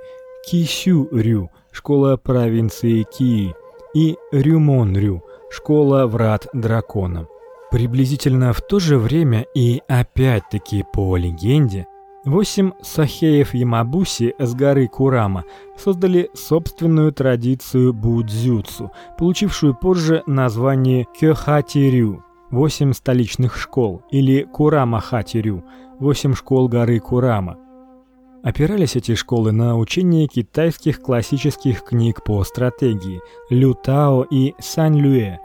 Кисю Рю, школа провинции Ки, и Рюмонрю, школа врат дракона. Приблизительно в то же время и опять-таки по легенде восемь сахеев Ямабуси с горы Курама создали собственную традицию будзюцу, получившую позже название Кёхатирю восемь столичных школ или Курама-хатирю восемь школ горы Курама. Опирались эти школы на учение китайских классических книг по стратегии Лю Тао и Сань Люэ.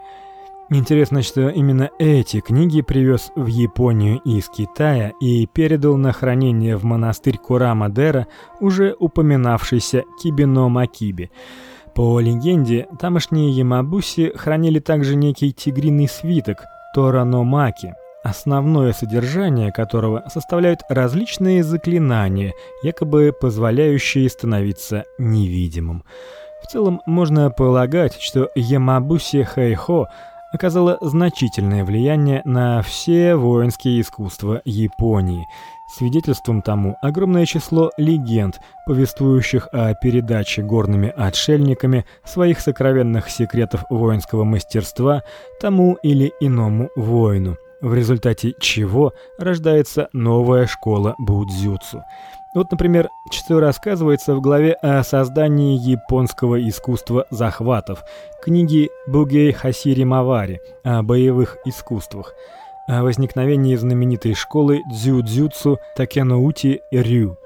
Интересно, что именно эти книги привез в Японию из Китая и передал на хранение в монастырь Курама-дера уже упоминавшийся Кибино Макиби. По легенде, тамошние ямабуси хранили также некий тигриный свиток Торано Маки – основное содержание которого составляют различные заклинания, якобы позволяющие становиться невидимым. В целом можно полагать, что Ямабуси Хэйхо оказала значительное влияние на все воинские искусства Японии. Свидетельством тому огромное число легенд, повествующих о передаче горными отшельниками своих сокровенных секретов воинского мастерства тому или иному воину в результате чего рождается новая школа будзюцу. Вот, например, что рассказывается в главе о создании японского искусства захватов, книги Бугей Хасири Мавари о боевых искусствах, о возникновении знаменитой школы дзюдзюцу Такеноути Рю.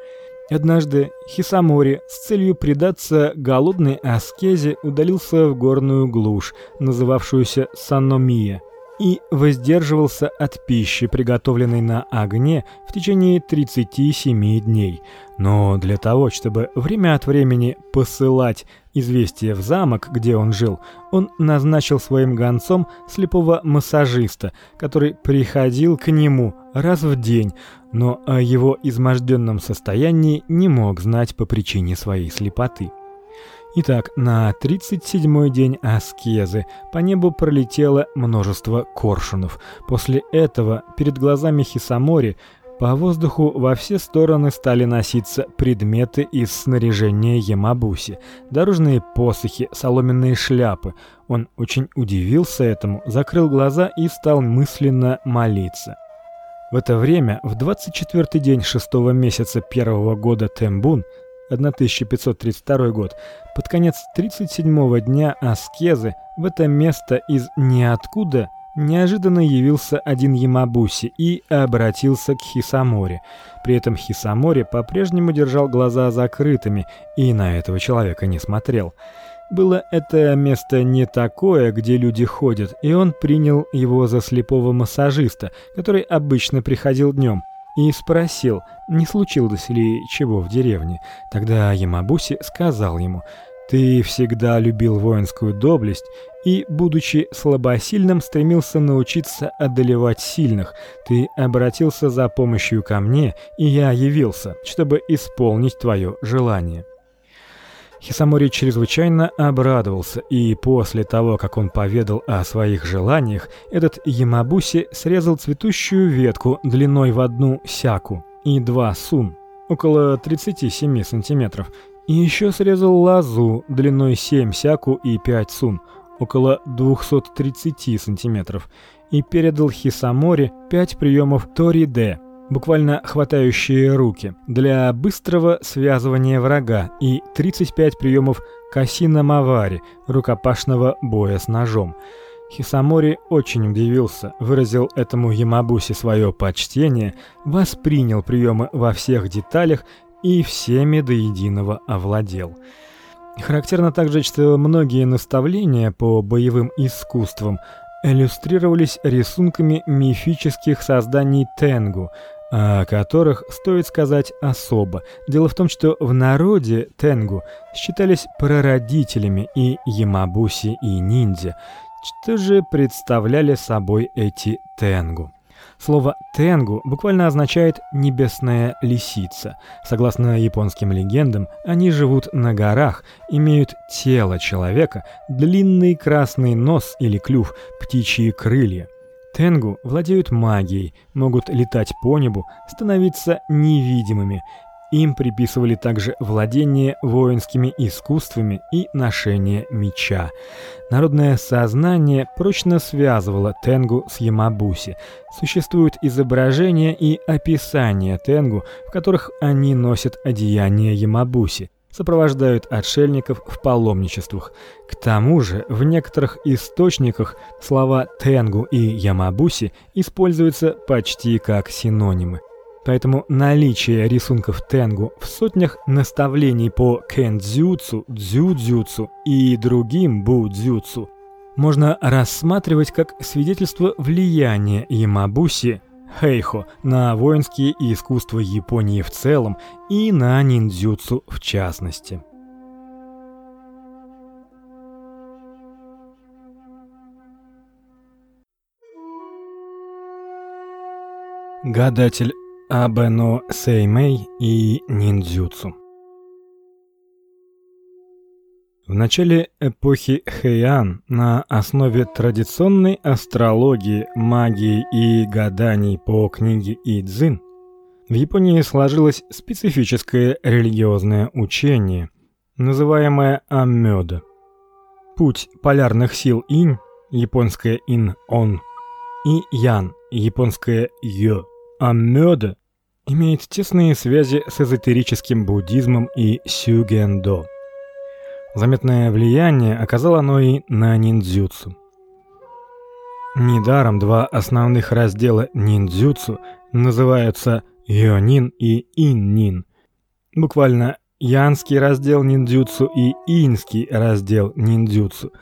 Однажды Хисамори с целью предаться голодной аскезе удалился в горную глушь, называвшуюся Санномия и воздерживался от пищи, приготовленной на огне, в течение 37 дней. Но для того, чтобы время от времени посылать известия в замок, где он жил, он назначил своим гонцом слепого массажиста, который приходил к нему раз в день, но о его изможденном состоянии не мог знать по причине своей слепоты. Итак, на 37-й день аскезы по небу пролетело множество коршунов. После этого перед глазами Хисамори по воздуху во все стороны стали носиться предметы из снаряжения Ямабуси: дорожные посохи, соломенные шляпы. Он очень удивился этому, закрыл глаза и стал мысленно молиться. В это время, в 24-й день шестого месяца первого года Тембун, 1532 год, под конец 37-го дня аскезы в это место из ниоткуда неожиданно явился один Ямабуси и обратился к Хисамори. При этом Хисамори по-прежнему держал глаза закрытыми и на этого человека не смотрел. Было это место не такое, где люди ходят, и он принял его за слепого массажиста, который обычно приходил днем и спросил, не случилось ли чего в деревне. Тогда Ямабуси сказал ему: "Ты всегда любил воинскую доблесть и, будучи слабосильным, стремился научиться одолевать сильных. Ты обратился за помощью ко мне, и я явился, чтобы исполнить твое желание". Хисамори чрезвычайно обрадовался, и после того, как он поведал о своих желаниях, этот Ямабуси срезал цветущую ветку длиной в одну сяку и два сун, около 37 сантиметров, и еще срезал лозу длиной 7 сяку и 5 сун, около 230 сантиметров, и передал Хисамори 5 приемов Тори-де буквально хватающие руки, для быстрого связывания врага и 35 приемов касина-мавари, рукопашного боя с ножом. Хисамори очень удивился, выразил этому Ямабуси свое почтение, воспринял приемы во всех деталях и всеми до единого овладел. Характерно также, что многие наставления по боевым искусствам иллюстрировались рисунками мифических созданий тенгу, о которых стоит сказать особо. Дело в том, что в народе тенгу считались прародителями и ямабуси, и ниндзя. Что же представляли собой эти тенгу? Слово тенгу буквально означает небесная лисица. Согласно японским легендам, они живут на горах, имеют тело человека, длинный красный нос или клюв, птичьи крылья. Тенгу владеют магией, могут летать по небу, становиться невидимыми. Им приписывали также владение воинскими искусствами и ношение меча. Народное сознание прочно связывало тенгу с ямабуси. Существуют изображения и описания тенгу, в которых они носят одеяния ямабуси сопровождают отшельников в паломничествах. К тому же, в некоторых источниках слова тенгу и ямабуси используются почти как синонимы. Поэтому наличие рисунков тенгу в сотнях наставлений по кендзюцу, дзюдзюцу и другим будзюцу можно рассматривать как свидетельство влияния ямабуси Хэйхо на воинские искусства Японии в целом и на ниндзюцу в частности. Гадатель Абено Сеймей и ниндзюцу В начале эпохи Хэйан на основе традиционной астрологии, магии и гаданий по книге Идзин в Японии сложилось специфическое религиозное учение, называемое Аммёда. Путь полярных сил Инь, японское Ин-Он, и Ян, японское Йо, Аммёда имеет тесные связи с эзотерическим буддизмом и сюгендо. Заметное влияние оказало оно и на ниндзюцу. Недаром два основных раздела ниндзюцу называются Йонин и Иннин. Буквально янский раздел ниндзюцу и инский раздел ниндзюцу.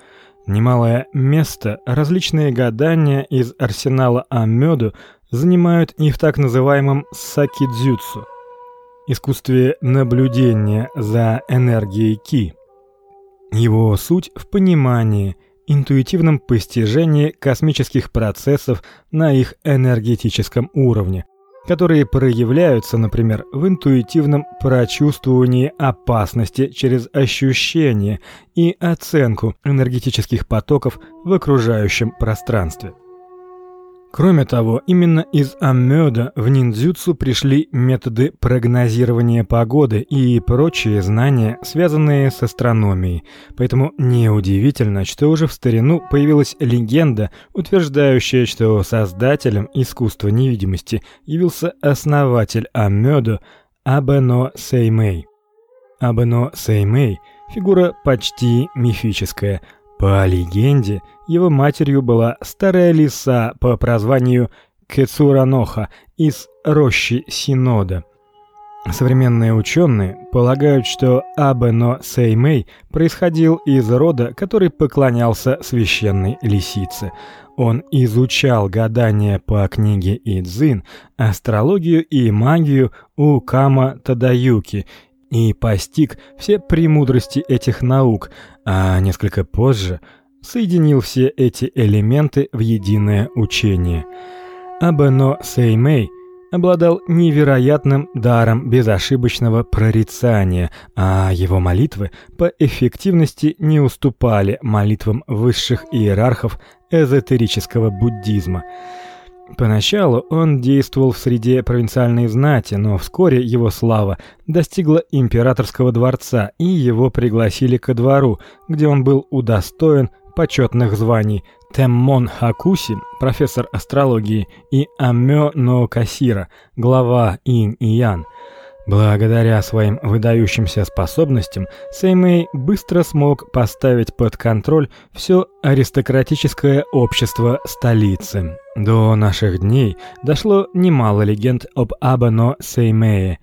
Немалое место различные гадания из арсенала Амёду занимают и в так называемом сакидзюцу, искусстве наблюдения за энергией ки. Его суть в понимании, интуитивном постижении космических процессов на их энергетическом уровне, которые проявляются, например, в интуитивном прочувствовании опасности через ощущение и оценку энергетических потоков в окружающем пространстве. Кроме того, именно из Аммёда в ниндзюцу пришли методы прогнозирования погоды и прочие знания, связанные с астрономией. Поэтому неудивительно, что уже в старину появилась легенда, утверждающая, что создателем искусства невидимости явился основатель Аммёда Абено Сеймей. Абено Сеймей фигура почти мифическая – по легенде, его матерью была старая лиса по прозванию Кецураноха из рощи Синода. Современные ученые полагают, что Абено Сеймей происходил из рода, который поклонялся священной лисице. Он изучал гадания по книге Идзин, астрологию и магию у Кама Тадаюки и постиг все премудрости этих наук, а несколько позже соединил все эти элементы в единое учение. Абено Сеймей обладал невероятным даром безошибочного прорицания, а его молитвы по эффективности не уступали молитвам высших иерархов эзотерического буддизма. Поначалу он действовал в среде провинциальной знати, но вскоре его слава достигла императорского дворца, и его пригласили ко двору, где он был удостоен почетных званий Теммон Хакуси, профессор астрологии, и Амё но Касира, глава Инь и Ян. Благодаря своим выдающимся способностям Сеймей быстро смог поставить под контроль все аристократическое общество столицы. До наших дней дошло немало легенд об Абано Сеймее.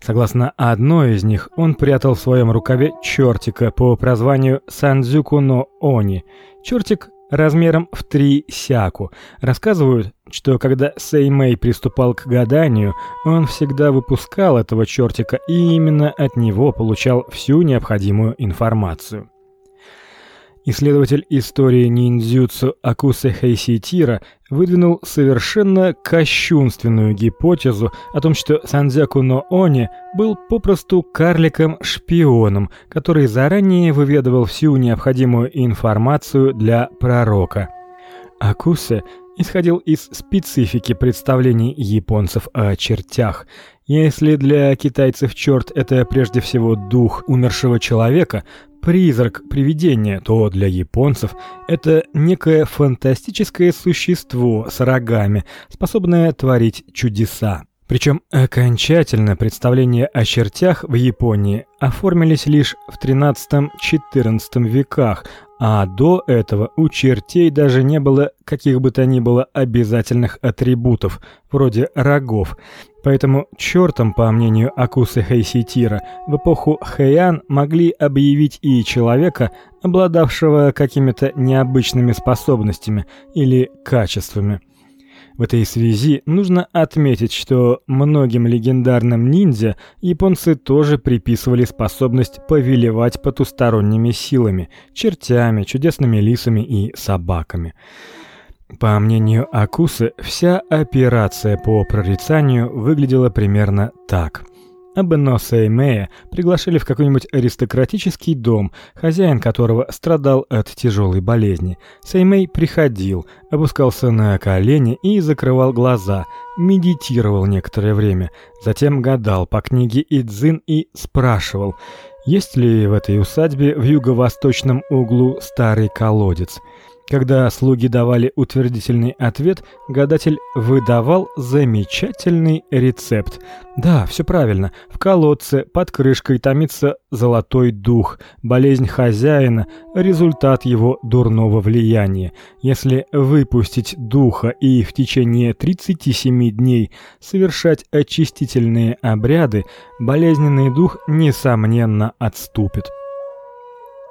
Согласно одной из них, он прятал в своем рукаве чертика по прозванию Сандзюку но Они. Чертик размером в три сяку. Рассказывают, что когда Сеймей приступал к гаданию, он всегда выпускал этого чертика и именно от него получал всю необходимую информацию. Исследователь истории ниндзюцу Акусе Хейситира выдвинул совершенно кощунственную гипотезу о том, что Сандзяку но Они был попросту карликом-шпионом, который заранее выведывал всю необходимую информацию для пророка. Акусе исходил из специфики представлений японцев о чертях. Если для китайцев черт это прежде всего дух умершего человека, призрак, привидение, то для японцев это некое фантастическое существо с рогами, способное творить чудеса. Причем окончательно представления о чертях в Японии оформились лишь в XIII-XIV веках, а до этого у чертей даже не было каких бы то ни было обязательных атрибутов, вроде рогов. Поэтому чертом, по мнению Акусы Хейситира, в эпоху Хэйан могли объявить и человека, обладавшего какими-то необычными способностями или качествами. В этой связи нужно отметить, что многим легендарным ниндзя японцы тоже приписывали способность повелевать потусторонними силами, чертями, чудесными лисами и собаками. По мнению Акусы, вся операция по прорицанию выглядела примерно так: Абеноса и Мэя приглашали в какой-нибудь аристократический дом, хозяин которого страдал от тяжелой болезни. Сеймей приходил, опускался на колени и закрывал глаза, медитировал некоторое время, затем гадал по книге Идзин и спрашивал: есть ли в этой усадьбе в юго-восточном углу старый колодец? Когда слуги давали утвердительный ответ, гадатель выдавал замечательный рецепт. Да, все правильно. В колодце под крышкой томится золотой дух, болезнь хозяина, результат его дурного влияния. Если выпустить духа и в течение 37 дней совершать очистительные обряды, болезненный дух несомненно отступит.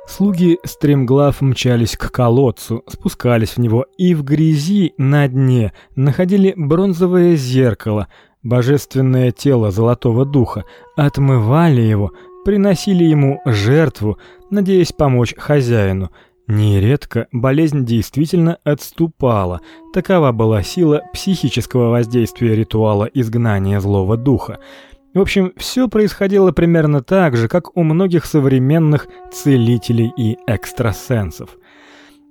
Слуги стремглав мчались к колодцу, спускались в него и в грязи на дне находили бронзовое зеркало, божественное тело Золотого Духа, отмывали его, приносили ему жертву, надеясь помочь хозяину. Нередко болезнь действительно отступала. Такова была сила психического воздействия ритуала изгнания злого духа. В общем, все происходило примерно так же, как у многих современных целителей и экстрасенсов.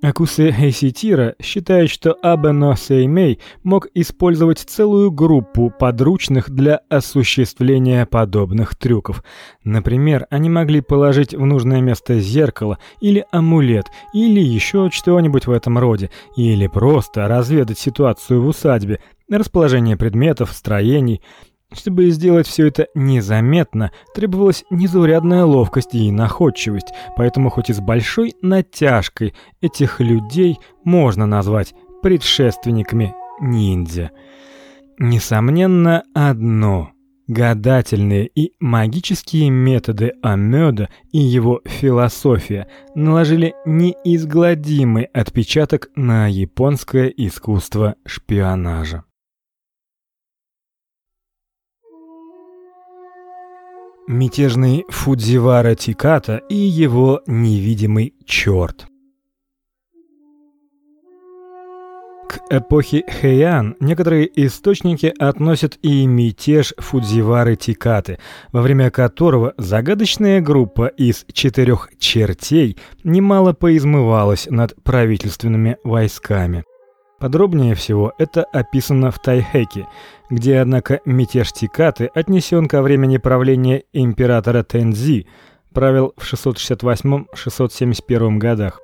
Акусе Хейситира считает, что Абено Сеймей мог использовать целую группу подручных для осуществления подобных трюков. Например, они могли положить в нужное место зеркало или амулет, или еще что-нибудь в этом роде, или просто разведать ситуацию в усадьбе, расположение предметов, строений. Чтобы сделать все это незаметно, требовалась незаурядная ловкость и находчивость, поэтому хоть и с большой натяжкой этих людей можно назвать предшественниками ниндзя. Несомненно, одно гадательные и магические методы Амёда и его философия наложили неизгладимый отпечаток на японское искусство шпионажа. Мятежный Фудзивара Тиката и его невидимый черт. К эпохи Хэйан некоторые источники относят и мятеж Фудзивары Тикаты, во время которого загадочная группа из четырех чертей немало поизмывалась над правительственными войсками. Подробнее всего это описано в Тайхэке, где однако мятеж Тикаты отнесен ко времени правления императора Тензи, правил в 668-671 годах.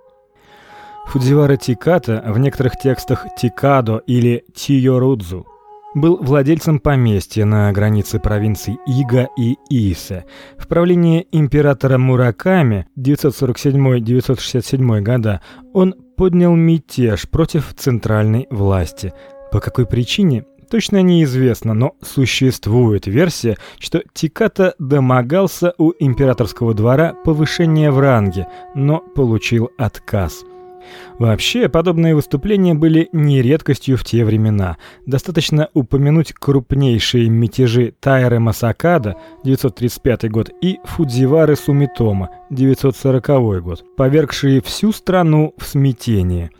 Фудзивара Тиката, в некоторых текстах Тикадо или Тиёрудзу, был владельцем поместья на границе провинций Ига и Исе. В правлении императора Мураками 947-967 года он поднял мятеж против центральной власти. По какой причине? Точно неизвестно, но существует версия, что Тиката домогался у императорского двора повышения в ранге, но получил отказ. Вообще, подобные выступления были не редкостью в те времена. Достаточно упомянуть крупнейшие мятежи Тайры Масакада 935 год и Фудзивары Сумитома 940 год, повергшие всю страну в смятение.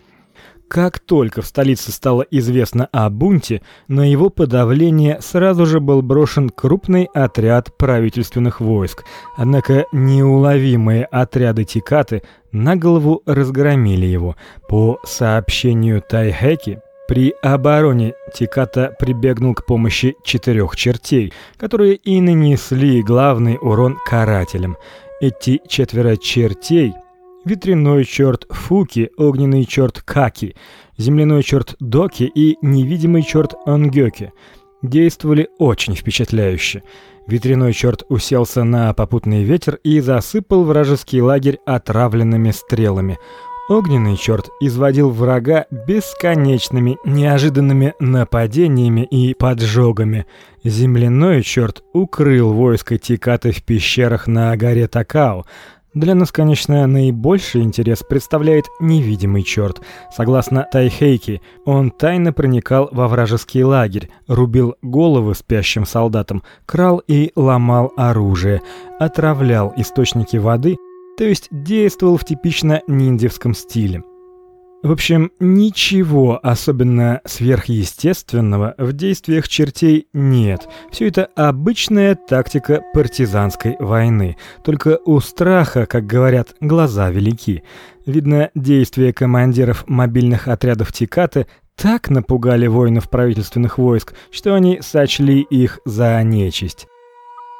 Как только в столице стало известно о бунте, на его подавление сразу же был брошен крупный отряд правительственных войск. Однако неуловимые отряды Тикаты на голову разгромили его. По сообщению Тайхэки, при обороне Тиката прибегнул к помощи четырех чертей, которые и нанесли главный урон карателям. Эти четверо чертей ветряной черт Фуки, огненный черт Каки, земляной черт Доки и невидимый черт Ангёки действовали очень впечатляюще. Ветряной черт уселся на попутный ветер и засыпал вражеский лагерь отравленными стрелами. Огненный черт изводил врага бесконечными неожиданными нападениями и поджогами. Земляной черт укрыл войско Тикаты в пещерах на горе Такао, для нас, конечно, наибольший интерес представляет невидимый черт. Согласно Тайхейки, он тайно проникал во вражеский лагерь, рубил головы спящим солдатам, крал и ломал оружие, отравлял источники воды, то есть действовал в типично ниндзевском стиле. В общем, ничего особенно сверхъестественного в действиях чертей нет. Все это обычная тактика партизанской войны. Только у страха, как говорят, глаза велики. Видно, действия командиров мобильных отрядов Тикаты так напугали воинов правительственных войск, что они сочли их за нечисть.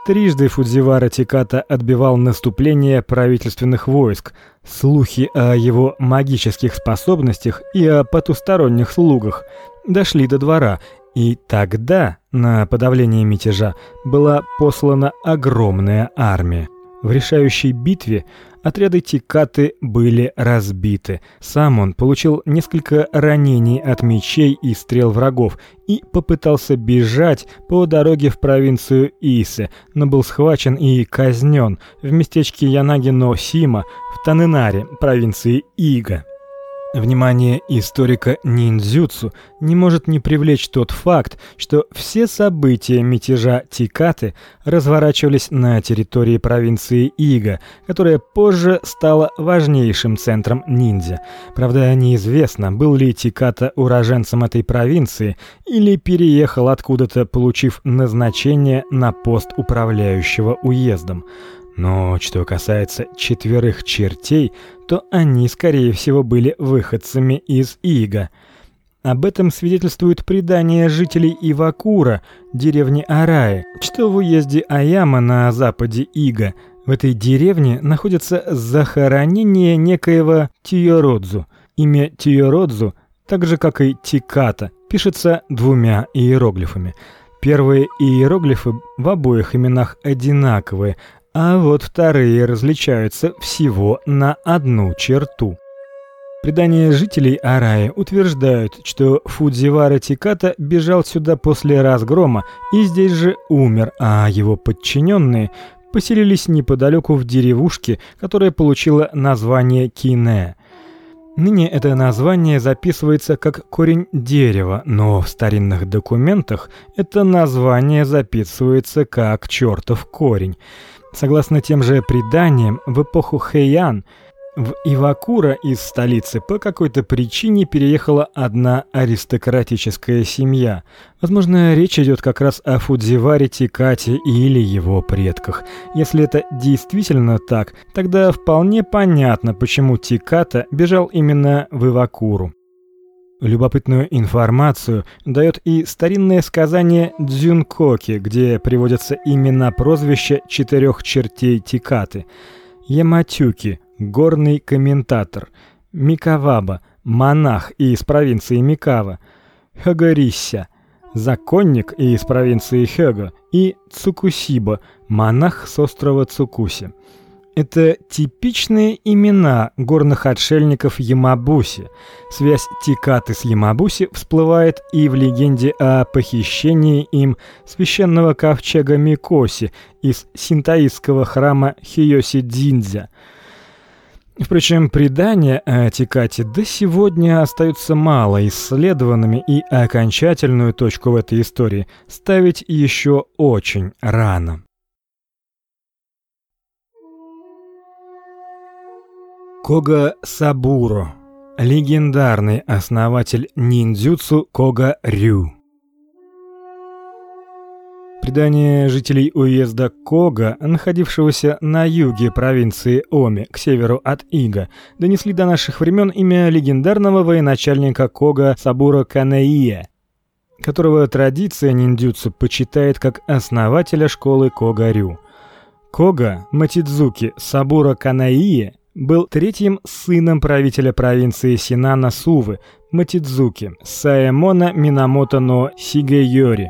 Трижды Фудзивара Тиката отбивал наступление правительственных войск. Слухи о его магических способностях и о потусторонних слугах дошли до двора, и тогда на подавление мятежа была послана огромная армия. В решающей битве Отряды Тикаты были разбиты. Сам он получил несколько ранений от мечей и стрел врагов и попытался бежать по дороге в провинцию Исе, но был схвачен и казнен в местечке Янаги-но-Сима в Таненаре, провинции Ига. Внимание историка ниндзюцу не может не привлечь тот факт, что все события мятежа Тикаты разворачивались на территории провинции Ига, которая позже стала важнейшим центром ниндзя. Правда, неизвестно, был ли Тиката уроженцем этой провинции или переехал откуда-то, получив назначение на пост управляющего уездом. Но что касается четверых чертей, то они, скорее всего, были выходцами из Ига. Об этом свидетельствует предание жителей Ивакура, деревни Араи, что в уезде Аяма на западе Ига. В этой деревне находится захоронение некоего Тиородзу. Имя Тиородзу, так же как и Тиката, пишется двумя иероглифами. Первые иероглифы в обоих именах одинаковые, а вот вторые различаются всего на одну черту. Предания жителей Араи утверждают, что Фудзивара Тиката бежал сюда после разгрома и здесь же умер, а его подчиненные поселились неподалеку в деревушке, которая получила название Кине. Ныне это название записывается как корень дерева, но в старинных документах это название записывается как чертов корень. Согласно тем же преданиям, в эпоху Хэйан В Ивакура из столицы по какой-то причине переехала одна аристократическая семья. Возможно, речь идет как раз о Фудзиваре Тикате или его предках. Если это действительно так, тогда вполне понятно, почему Тиката бежал именно в Ивакуру. Любопытную информацию дает и старинное сказание Дзюнкоки, где приводятся имена прозвища четырех чертей Тикаты: Яматюки, горный комментатор, Микаваба, монах из провинции Микава, Хагорисся, законник из провинции Хёга и Цукусиба, монах с острова Цукуси. Это типичные имена горных отшельников Ямабуси. Связь Тикаты с Ямабуси всплывает и в легенде о похищении им священного ковчега Микоси из синтоистского храма Хиёси-дзиндзя. Впрочем, предания о Тикате до сегодня остаются мало исследованными, и окончательную точку в этой истории ставить еще очень рано. Кога Сабуро, легендарный основатель ниндзюцу Кога Рю. Предания жителей уезда Кога, находившегося на юге провинции Оми, к северу от Ига, донесли до наших времен имя легендарного военачальника Кога Сабуро Канеия, которого традиция ниндзюцу почитает как основателя школы Кога-рю. Кога Матидзуки Сабуро Канеия был третьим сыном правителя провинции Синана Сувы Матидзуки Саэмона Минамото но Сигэйори.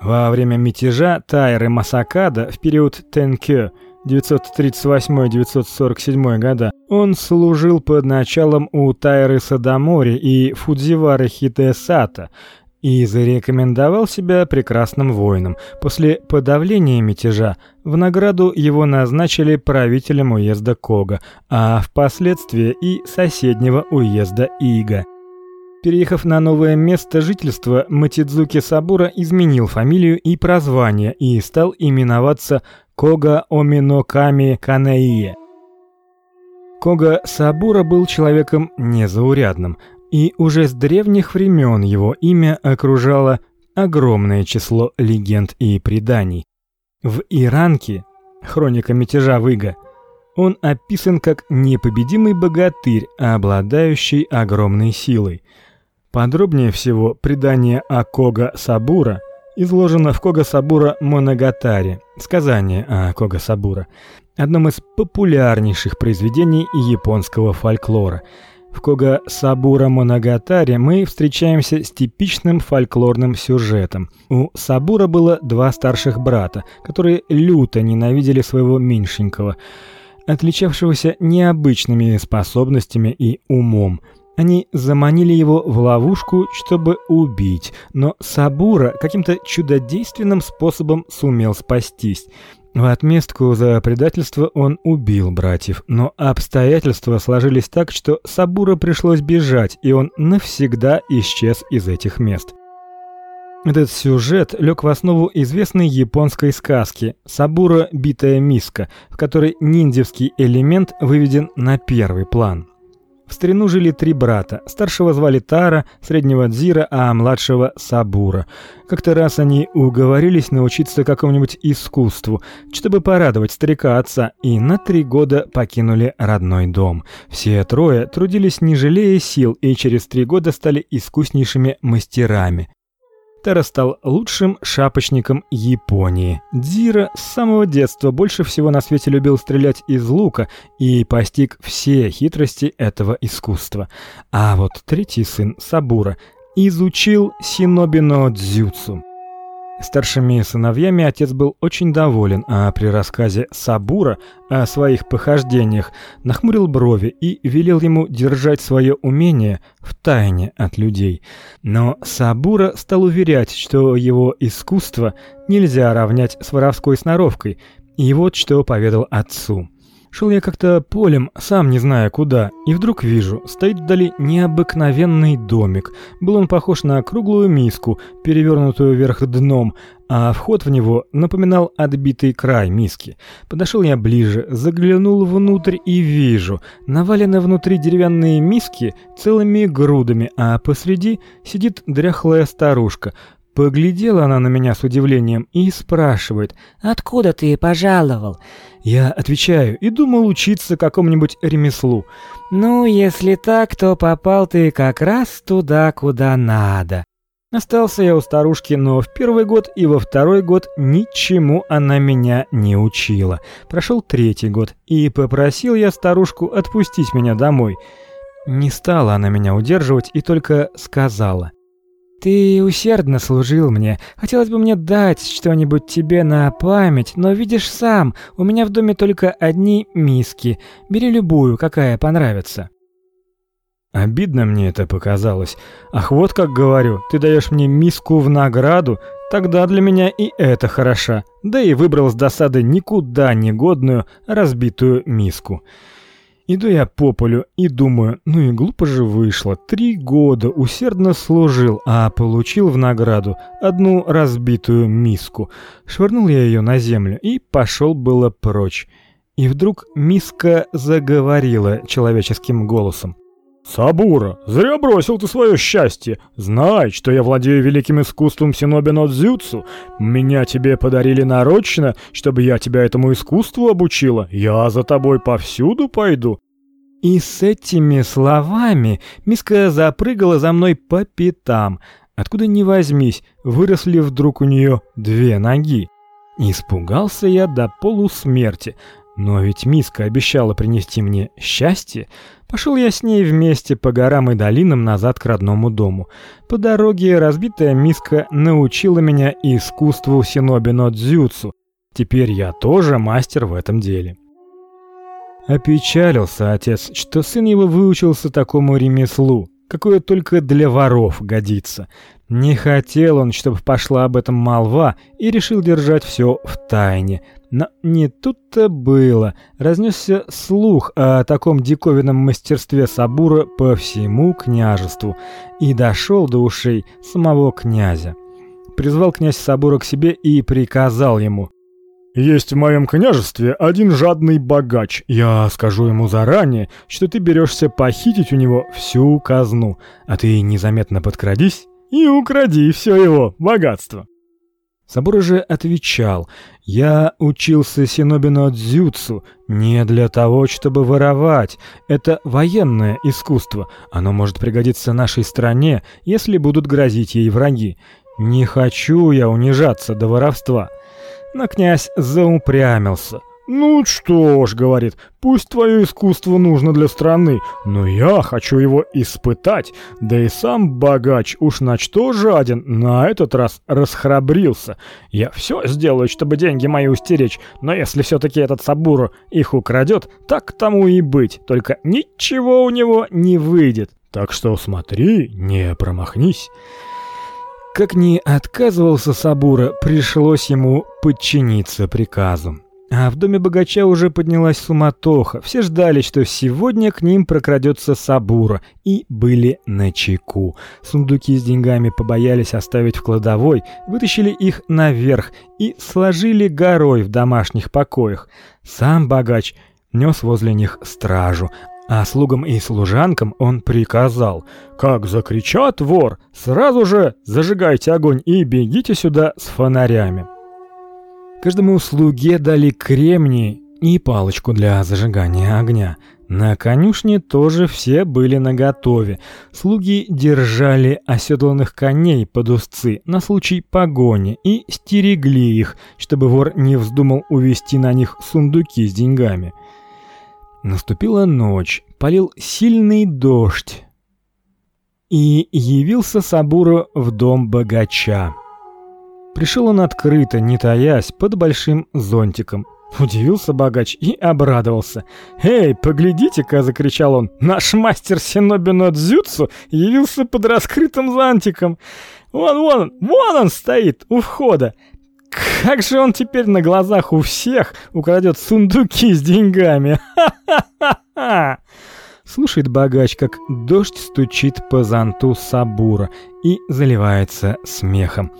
Во время мятежа Тайры Масакада в период Тенкё 938-947 года он служил под началом у Тайры Садамори и Фудзивары Хитесата, и зарекомендовал себя прекрасным воином. После подавления мятежа в награду его назначили правителем уезда Кога, а впоследствии и соседнего уезда Ига. Переехав на новое место жительства, Матидзуки Сабура изменил фамилию и прозвание и стал именоваться Кога Оминоками Канеие. Кога Сабура был человеком незаурядным, и уже с древних времен его имя окружало огромное число легенд и преданий. В Иранке, хроника мятежа Выга, он описан как непобедимый богатырь, обладающий огромной силой. Подробнее всего предание о Кога Сабура изложено в Кога Сабура Моногатаре, сказание о Кога Сабура, одном из популярнейших произведений японского фольклора – в Кога Сабура Моногатаре мы встречаемся с типичным фольклорным сюжетом. У Сабура было два старших брата, которые люто ненавидели своего меньшенького, отличавшегося необычными способностями и умом. Они заманили его в ловушку, чтобы убить, но Сабура каким-то чудодейственным способом сумел спастись. В отместку за предательство он убил братьев, но обстоятельства сложились так, что Сабура пришлось бежать, и он навсегда исчез из этих мест. Этот сюжет лег в основу известной японской сказки Сабура битая миска, в которой ниндзевский элемент выведен на первый план. В старину жили три брата. Старшего звали Тара, среднего Дзира, а младшего Сабура. Как-то раз они уговорились научиться какому-нибудь искусству, чтобы порадовать старика отца, и на три года покинули родной дом. Все трое трудились не жалея сил и через три года стали искуснейшими мастерами. Тара стал лучшим шапочником Японии. Дзира с самого детства больше всего на свете любил стрелять из лука и постиг все хитрости этого искусства. А вот третий сын Сабура изучил синобино дзюцу. Старшими сыновьями отец был очень доволен, а при рассказе Сабура о своих похождениях нахмурил брови и велел ему держать свое умение в тайне от людей. Но Сабура стал уверять, что его искусство нельзя равнять с воровской сноровкой, и вот что поведал отцу. Шел я как-то полем, сам не зная куда, и вдруг вижу, стоит вдали необыкновенный домик. Был он похож на круглую миску, перевернутую вверх дном, а вход в него напоминал отбитый край миски. Подошел я ближе, заглянул внутрь и вижу, навалены внутри деревянные миски целыми грудами, а посреди сидит дряхлая старушка. Поглядела она на меня с удивлением и спрашивает: "Откуда ты пожаловал?" Я отвечаю: "И думал учиться какому-нибудь ремеслу". "Ну, если так, то попал ты как раз туда, куда надо". Остался я у старушки, но в первый год и во второй год ничему она меня не учила. Прошел третий год, и попросил я старушку отпустить меня домой. Не стала она меня удерживать и только сказала: ты усердно служил мне. Хотелось бы мне дать что-нибудь тебе на память, но видишь сам, у меня в доме только одни миски. Бери любую, какая понравится. Обидно мне это показалось. Ах, вот как говорю, ты даешь мне миску в награду, тогда для меня и это хороша. Да и выбрал с досады никуда не годную разбитую миску. Иду я по полю и думаю, ну и глупо же вышло. Три года усердно служил, а получил в награду одну разбитую миску. Швырнул я ее на землю и пошел было прочь. И вдруг миска заговорила человеческим голосом. Сабура, зря бросил ты свое счастье. Знай, что я владею великим искусством синобино дзюцу. Меня тебе подарили нарочно, чтобы я тебя этому искусству обучила. Я за тобой повсюду пойду. И с этими словами Миска запрыгала за мной по пятам. Откуда ни возьмись, выросли вдруг у нее две ноги. Испугался я до полусмерти, но ведь Миска обещала принести мне счастье. Пошел я с ней вместе по горам и долинам назад к родному дому. По дороге разбитая Миска научила меня искусству синобино дзюцу. Теперь я тоже мастер в этом деле. Опечалился отец, что сын его выучился такому ремеслу, какое только для воров годится. Не хотел он, чтобы пошла об этом молва, и решил держать все в тайне. Но не тут-то было. Разнесся слух о таком диковинном мастерстве Сабура по всему княжеству и дошел до ушей самого князя. Призвал князь Сабура к себе и приказал ему: есть в моем княжестве один жадный богач. Я скажу ему заранее, что ты берешься похитить у него всю казну, а ты незаметно подкрадись и укради все его богатство. Сабура же отвечал: "Я учился синобино дзюцу не для того, чтобы воровать. Это военное искусство. Оно может пригодиться нашей стране, если будут грозить ей враги. Не хочу я унижаться до воровства". Но князь заупрямился. «Ну что ж, — говорит, — пусть твое искусство нужно для страны, но я хочу его испытать, да и сам богач уж на что жаден, на этот раз расхрабрился. Я все сделаю, чтобы деньги мои устеречь, но если все-таки этот Сабуру их украдет, так тому и быть, только ничего у него не выйдет. Так что смотри, не промахнись». Как ни отказывался Сабура, пришлось ему подчиниться приказу. А в доме богача уже поднялась суматоха. Все ждали, что сегодня к ним прокрадется Сабура, и были на чеку. Сундуки с деньгами побоялись оставить в кладовой, вытащили их наверх и сложили горой в домашних покоях. Сам богач нес возле них стражу, а слугам и служанкам он приказал: "Как закричат вор, сразу же зажигайте огонь и бегите сюда с фонарями". Каждому слуге дали кремний и палочку для зажигания огня. На конюшне тоже все были наготове. Слуги держали оседланных коней под узцы на случай погони и стерегли их, чтобы вор не вздумал увести на них сундуки с деньгами. Наступила ночь, полил сильный дождь, и явился Сабура в дом богача. Пришел он открыто, не таясь, под большим зонтиком. Удивился богач и обрадовался. «Эй, поглядите-ка!» — закричал он. «Наш мастер Синобино Дзюцу явился под раскрытым зонтиком. Вон, вон, он стоит у входа. Как же он теперь на глазах у всех украдет сундуки с деньгами? Ха-ха-ха! Слушает богач, как дождь стучит по зонту Сабура и заливается смехом.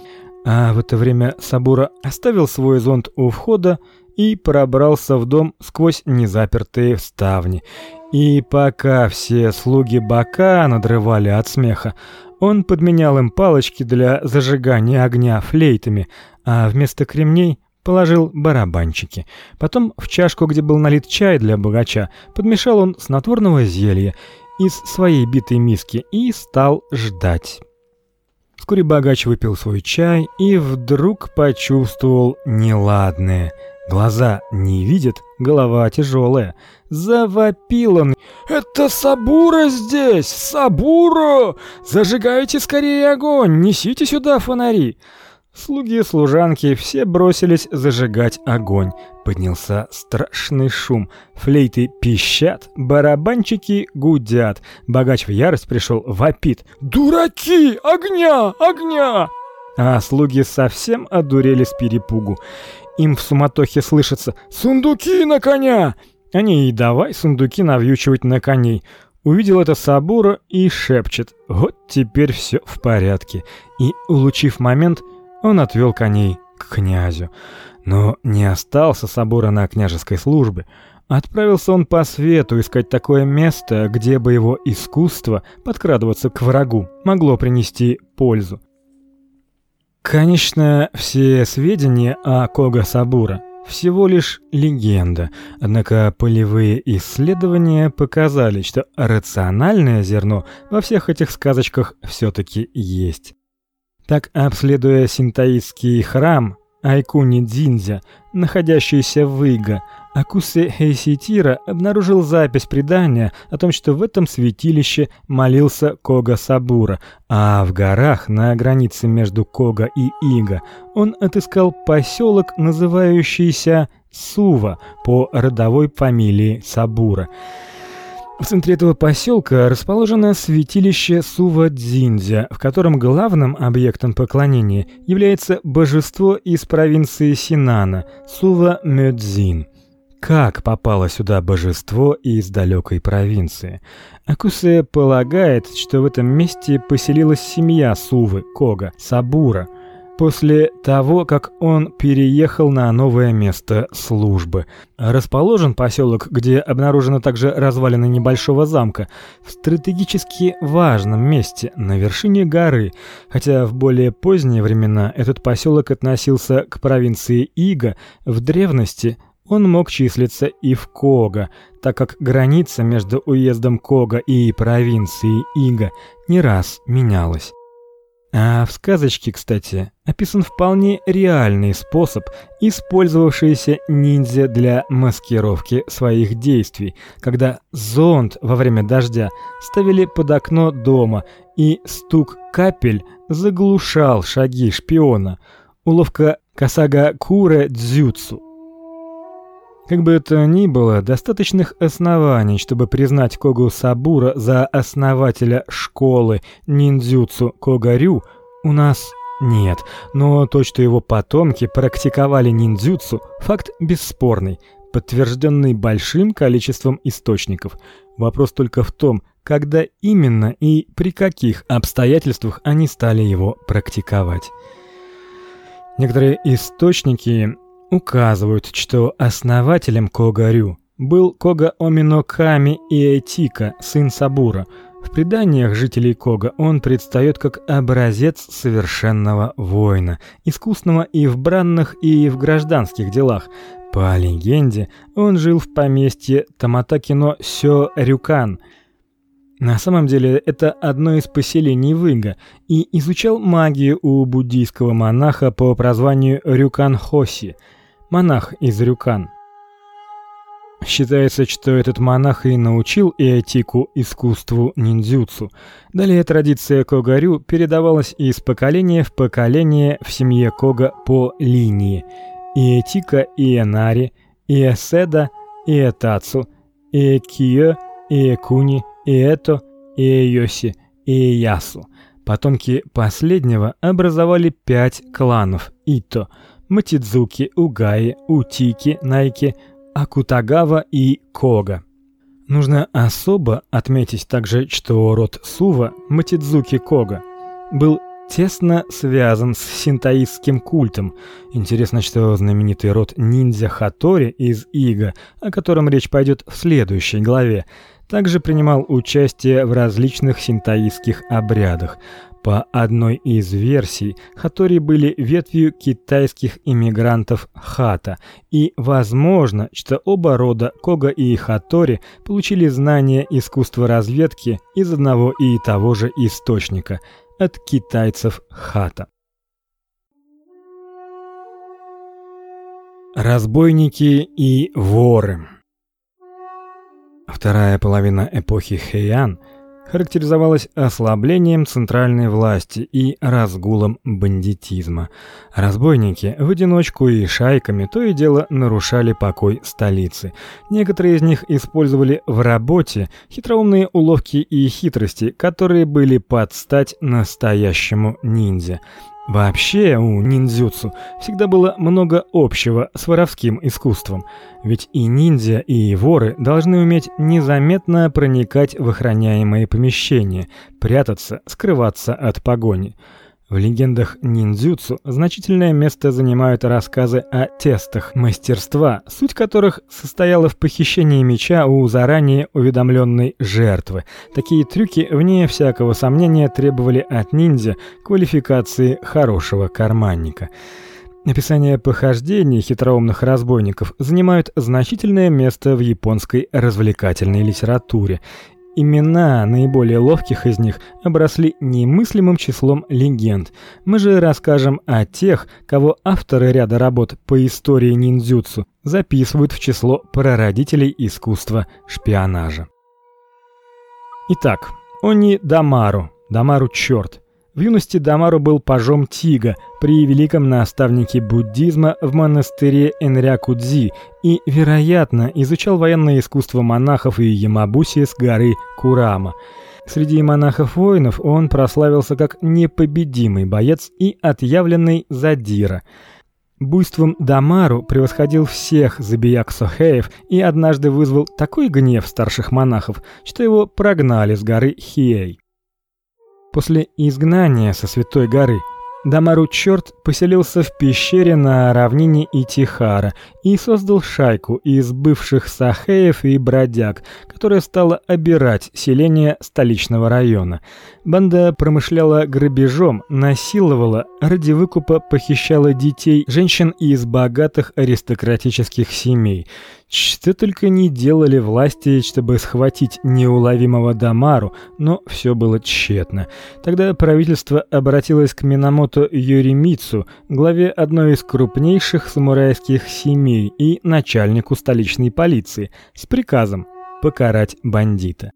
А в это время Сабура оставил свой зонт у входа и пробрался в дом сквозь незапертые ставни. И пока все слуги бока надрывали от смеха, он подменял им палочки для зажигания огня флейтами, а вместо кремней положил барабанчики. Потом в чашку, где был налит чай для богача, подмешал он снотворного зелья из своей битой миски и стал ждать. Вскоре богач выпил свой чай и вдруг почувствовал неладное. Глаза не видят, голова тяжелая. Завопил он: "Это Сабура здесь! Сабура! Зажигайте скорее огонь, несите сюда фонари!" Слуги и служанки все бросились зажигать огонь. Поднялся страшный шум. Флейты пищат, барабанчики гудят. Богач в ярость пришел, вопит: "Дураки! Огня! Огня!" А слуги совсем одурели с перепугу. Им в суматохе слышится: "Сундуки на коня!" Они и давай сундуки навьючивать на коней. Увидел это Сабура и шепчет: "Вот теперь все в порядке". И улучив момент, он отвел коней к князю, но не остался собора на княжеской службе. Отправился он по свету искать такое место, где бы его искусство подкрадываться к врагу могло принести пользу. Конечно, все сведения о Кога Сабура всего лишь легенда, однако полевые исследования показали, что рациональное зерно во всех этих сказочках все таки есть. Так, обследуя синтоистский храм Айкуни-Дзинзя, находящийся в Ига, Акусе Хейситира обнаружил запись предания о том, что в этом святилище молился Кога Сабура, а в горах на границе между Кога и Ига он отыскал поселок, называющийся Сува по родовой фамилии Сабура. В центре этого поселка расположено святилище Сува-Дзиндзя, в котором главным объектом поклонения является божество из провинции Синана Сува-Мёдзин. Как попало сюда божество из далекой провинции? Акусе полагает, что в этом месте поселилась семья Сувы, Кога, Сабура – после того, как он переехал на новое место службы. Расположен поселок, где обнаружено также развалины небольшого замка, в стратегически важном месте на вершине горы, хотя в более поздние времена этот поселок относился к провинции Ига, в древности он мог числиться и в Кога, так как граница между уездом Кога и провинцией Ига не раз менялась. А в сказочке, кстати, описан вполне реальный способ, использовавшийся ниндзя для маскировки своих действий, когда зонт во время дождя ставили под окно дома, и стук капель заглушал шаги шпиона. Уловка Касага Куре дзюцу. Как бы это ни было, достаточных оснований, чтобы признать Когу Сабура за основателя школы ниндзюцу Когарю, у нас нет. Но то, что его потомки практиковали ниндзюцу, факт бесспорный, подтвержденный большим количеством источников. Вопрос только в том, когда именно и при каких обстоятельствах они стали его практиковать. Некоторые источники указывают, что основателем Когарю был Кога Омино Ками Иэтика, сын Сабура. В преданиях жителей Кога он предстает как образец совершенного воина, искусного и в бранных, и в гражданских делах. По легенде, он жил в поместье Таматакино Сё Рюкан – на самом деле это одно из поселений Выга и изучал магию у буддийского монаха по прозванию Рюкан Хоси – монах из Рюкан. Считается, что этот монах и научил Иотику искусству ниндзюцу. Далее традиция Когарю передавалась из поколения в поколение в семье Кога по линии. Иотика, Иенари, Иеседа, Иетацу, Иекиё, Иекуни, Ието, Иеёси, Иеясу. Потомки последнего образовали пять кланов Ито – Матидзуки, Угаи, Утики, Найки, Акутагава и Кога. Нужно особо отметить также, что род Сува, Матидзуки Кога, был тесно связан с синтоистским культом. Интересно, что знаменитый род ниндзя Хатори из Ига, о котором речь пойдет в следующей главе, также принимал участие в различных синтоистских обрядах. По одной из версий, хатори были ветвью китайских иммигрантов хата, и возможно, что оба рода Кога и хатори получили знания искусства разведки из одного и того же источника от китайцев хата. Разбойники и воры. Вторая половина эпохи Хэйан характеризовалась ослаблением центральной власти и разгулом бандитизма. Разбойники в одиночку и шайками то и дело нарушали покой столицы. Некоторые из них использовали в работе хитроумные уловки и хитрости, которые были под стать настоящему ниндзя. Вообще у ниндзюцу всегда было много общего с воровским искусством, ведь и ниндзя, и воры должны уметь незаметно проникать в охраняемые помещения, прятаться, скрываться от погони. В легендах ниндзюцу значительное место занимают рассказы о тестах мастерства, суть которых состояла в похищении меча у заранее уведомленной жертвы. Такие трюки, вне всякого сомнения, требовали от ниндзя квалификации хорошего карманника. Описание похождений хитроумных разбойников занимают значительное место в японской развлекательной литературе. Имена наиболее ловких из них обросли немыслимым числом легенд. Мы же расскажем о тех, кого авторы ряда работ по истории ниндзюцу записывают в число прародителей искусства шпионажа. Итак, Они Дамару, Дамару чёрт. В юности Дамару был пажом Тига при великом наставнике буддизма в монастыре Энрякудзи и, вероятно, изучал военное искусство монахов и ямабуси с горы Курама. Среди монахов-воинов он прославился как непобедимый боец и отъявленный задира. Буйством Дамару превосходил всех забияк Сохеев и однажды вызвал такой гнев старших монахов, что его прогнали с горы Хиэй. После изгнания со Святой горы Дамару Чёрт поселился в пещере на равнине Итихара и создал шайку из бывших сахеев и бродяг, которая стала обирать селения столичного района. Банда промышляла грабежом, насиловала, ради выкупа похищала детей, женщин из богатых аристократических семей. Что только не делали власти, чтобы схватить неуловимого Дамару, но все было тщетно. Тогда правительство обратилось к Минамото Юримицу, главе одной из крупнейших самурайских семей и начальнику столичной полиции, с приказом покарать бандита.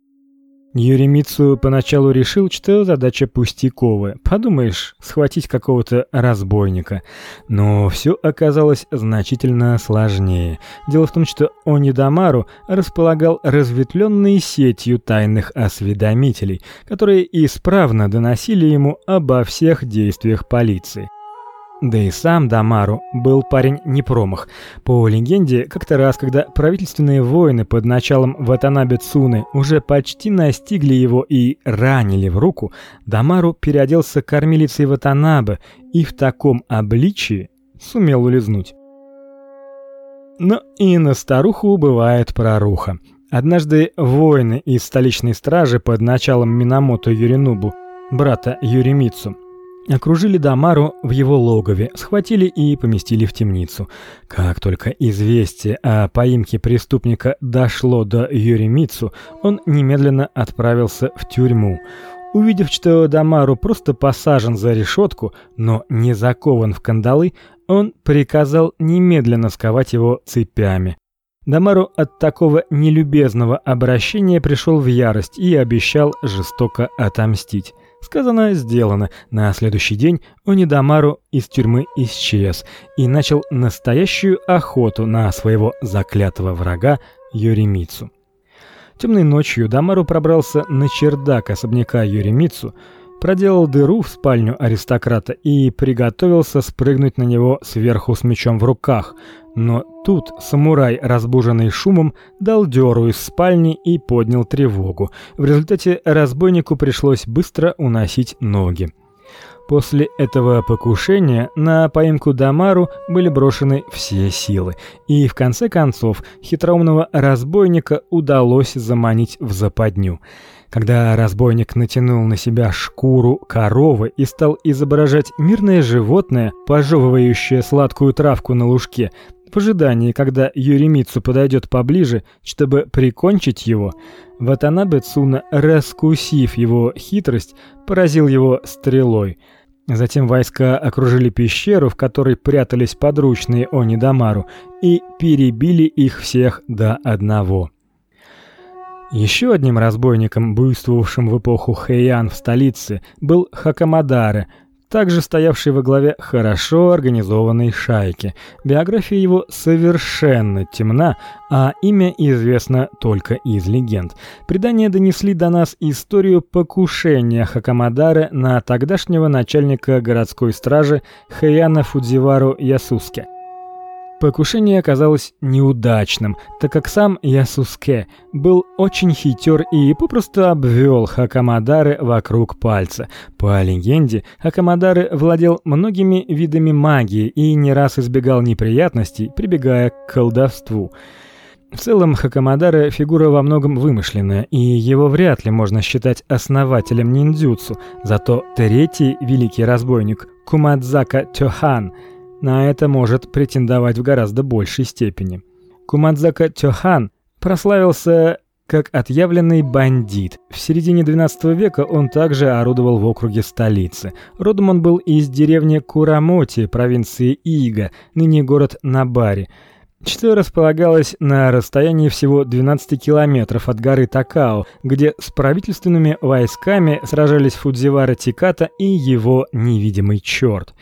Юримицу поначалу решил, что задача пустяковая. Подумаешь, схватить какого-то разбойника. Но все оказалось значительно сложнее. Дело в том, что Онидамару располагал разветвленной сетью тайных осведомителей, которые исправно доносили ему обо всех действиях полиции. Да и сам Дамару был парень не промах. По легенде, как-то раз, когда правительственные воины под началом Ватанабе Цуны уже почти настигли его и ранили в руку, Дамару переоделся кормилицей Ватанабе и в таком обличии сумел улизнуть. Но и на старуху бывает проруха. Однажды воины из столичной стражи под началом Минамото Юринубу, брата Юримицу, Окружили Дамару в его логове, схватили и поместили в темницу. Как только известие о поимке преступника дошло до Юримицу, он немедленно отправился в тюрьму. Увидев, что Дамару просто посажен за решетку, но не закован в кандалы, он приказал немедленно сковать его цепями. Дамару от такого нелюбезного обращения пришел в ярость и обещал жестоко отомстить. Сказано, сделано. На следующий день Онидамару из тюрьмы исчез и начал настоящую охоту на своего заклятого врага Юримицу. Темной ночью Дамару пробрался на чердак особняка Юримицу. проделал дыру в спальню аристократа и приготовился спрыгнуть на него сверху с мечом в руках. Но тут самурай, разбуженный шумом, дал дёру из спальни и поднял тревогу. В результате разбойнику пришлось быстро уносить ноги. После этого покушения на поимку Дамару были брошены все силы, и в конце концов хитроумного разбойника удалось заманить в западню. Когда разбойник натянул на себя шкуру коровы и стал изображать мирное животное, пожевывающее сладкую травку на лужке, в ожидании, когда Юримицу подойдет поближе, чтобы прикончить его, Ватанабе Цуна, раскусив его хитрость, поразил его стрелой. Затем войска окружили пещеру, в которой прятались подручные Онидамару, и перебили их всех до одного. Еще одним разбойником, буйствовавшим в эпоху Хэйан в столице, был Хакамадара, также стоявший во главе хорошо организованной шайки. Биография его совершенно темна, а имя известно только из легенд. Предания донесли до нас историю покушения Хакамадары на тогдашнего начальника городской стражи Хэяна Фудзивару Ясуске. Покушение оказалось неудачным, так как сам Ясуске был очень хитер и попросту обвел Хакамадары вокруг пальца. По легенде, Хакамадары владел многими видами магии и не раз избегал неприятностей, прибегая к колдовству. В целом Хакамадара фигура во многом вымышленная, и его вряд ли можно считать основателем ниндзюцу. Зато третий великий разбойник Кумадзака Тёхан – на это может претендовать в гораздо большей степени. Кумадзака Тёхан прославился как отъявленный бандит. В середине XII века он также орудовал в округе столицы. Родом он был из деревни Курамоти, провинции Ига, ныне город Набари. Что располагалось на расстоянии всего 12 километров от горы Такао, где с правительственными войсками сражались Фудзивара Тиката и его невидимый черт.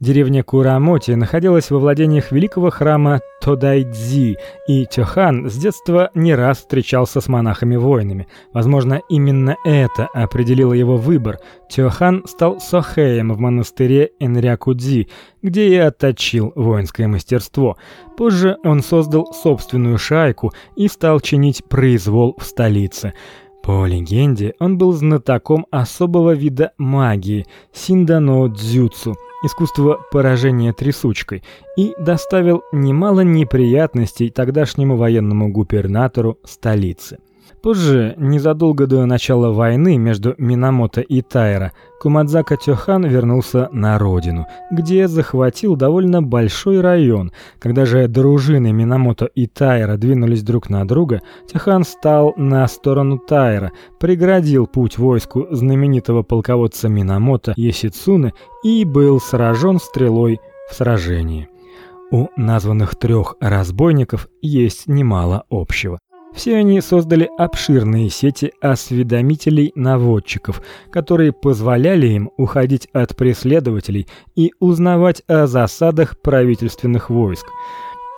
Деревня Курамоти находилась во владениях великого храма Тодайдзи, и Тёхан с детства не раз встречался с монахами-воинами. Возможно, именно это определило его выбор. Тёхан стал сохеем в монастыре Энрякудзи, где и отточил воинское мастерство. Позже он создал собственную шайку и стал чинить произвол в столице. По легенде, он был знатоком особого вида магии синдано дзюцу – искусство поражения трясучкой и доставил немало неприятностей тогдашнему военному губернатору столицы. Позже, незадолго до начала войны между Минамото и Тайра, Кумадзака Тёхан вернулся на родину, где захватил довольно большой район. Когда же дружины Минамото и Тайра двинулись друг на друга, Тёхан стал на сторону Тайра, преградил путь войску знаменитого полководца Минамото Есицуны и был сражен стрелой в сражении. У названных трех разбойников есть немало общего. Все они создали обширные сети осведомителей-наводчиков, которые позволяли им уходить от преследователей и узнавать о засадах правительственных войск.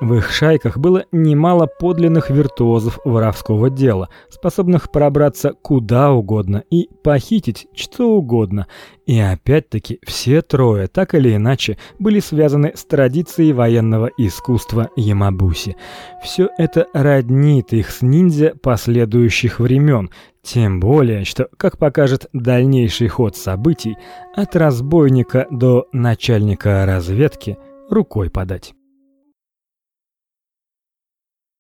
В их шайках было немало подлинных виртуозов воровского дела, способных пробраться куда угодно и похитить что угодно. И опять-таки все трое так или иначе были связаны с традицией военного искусства ямабуси. Все это роднит их с ниндзя последующих времен, тем более, что, как покажет дальнейший ход событий, от разбойника до начальника разведки рукой подать.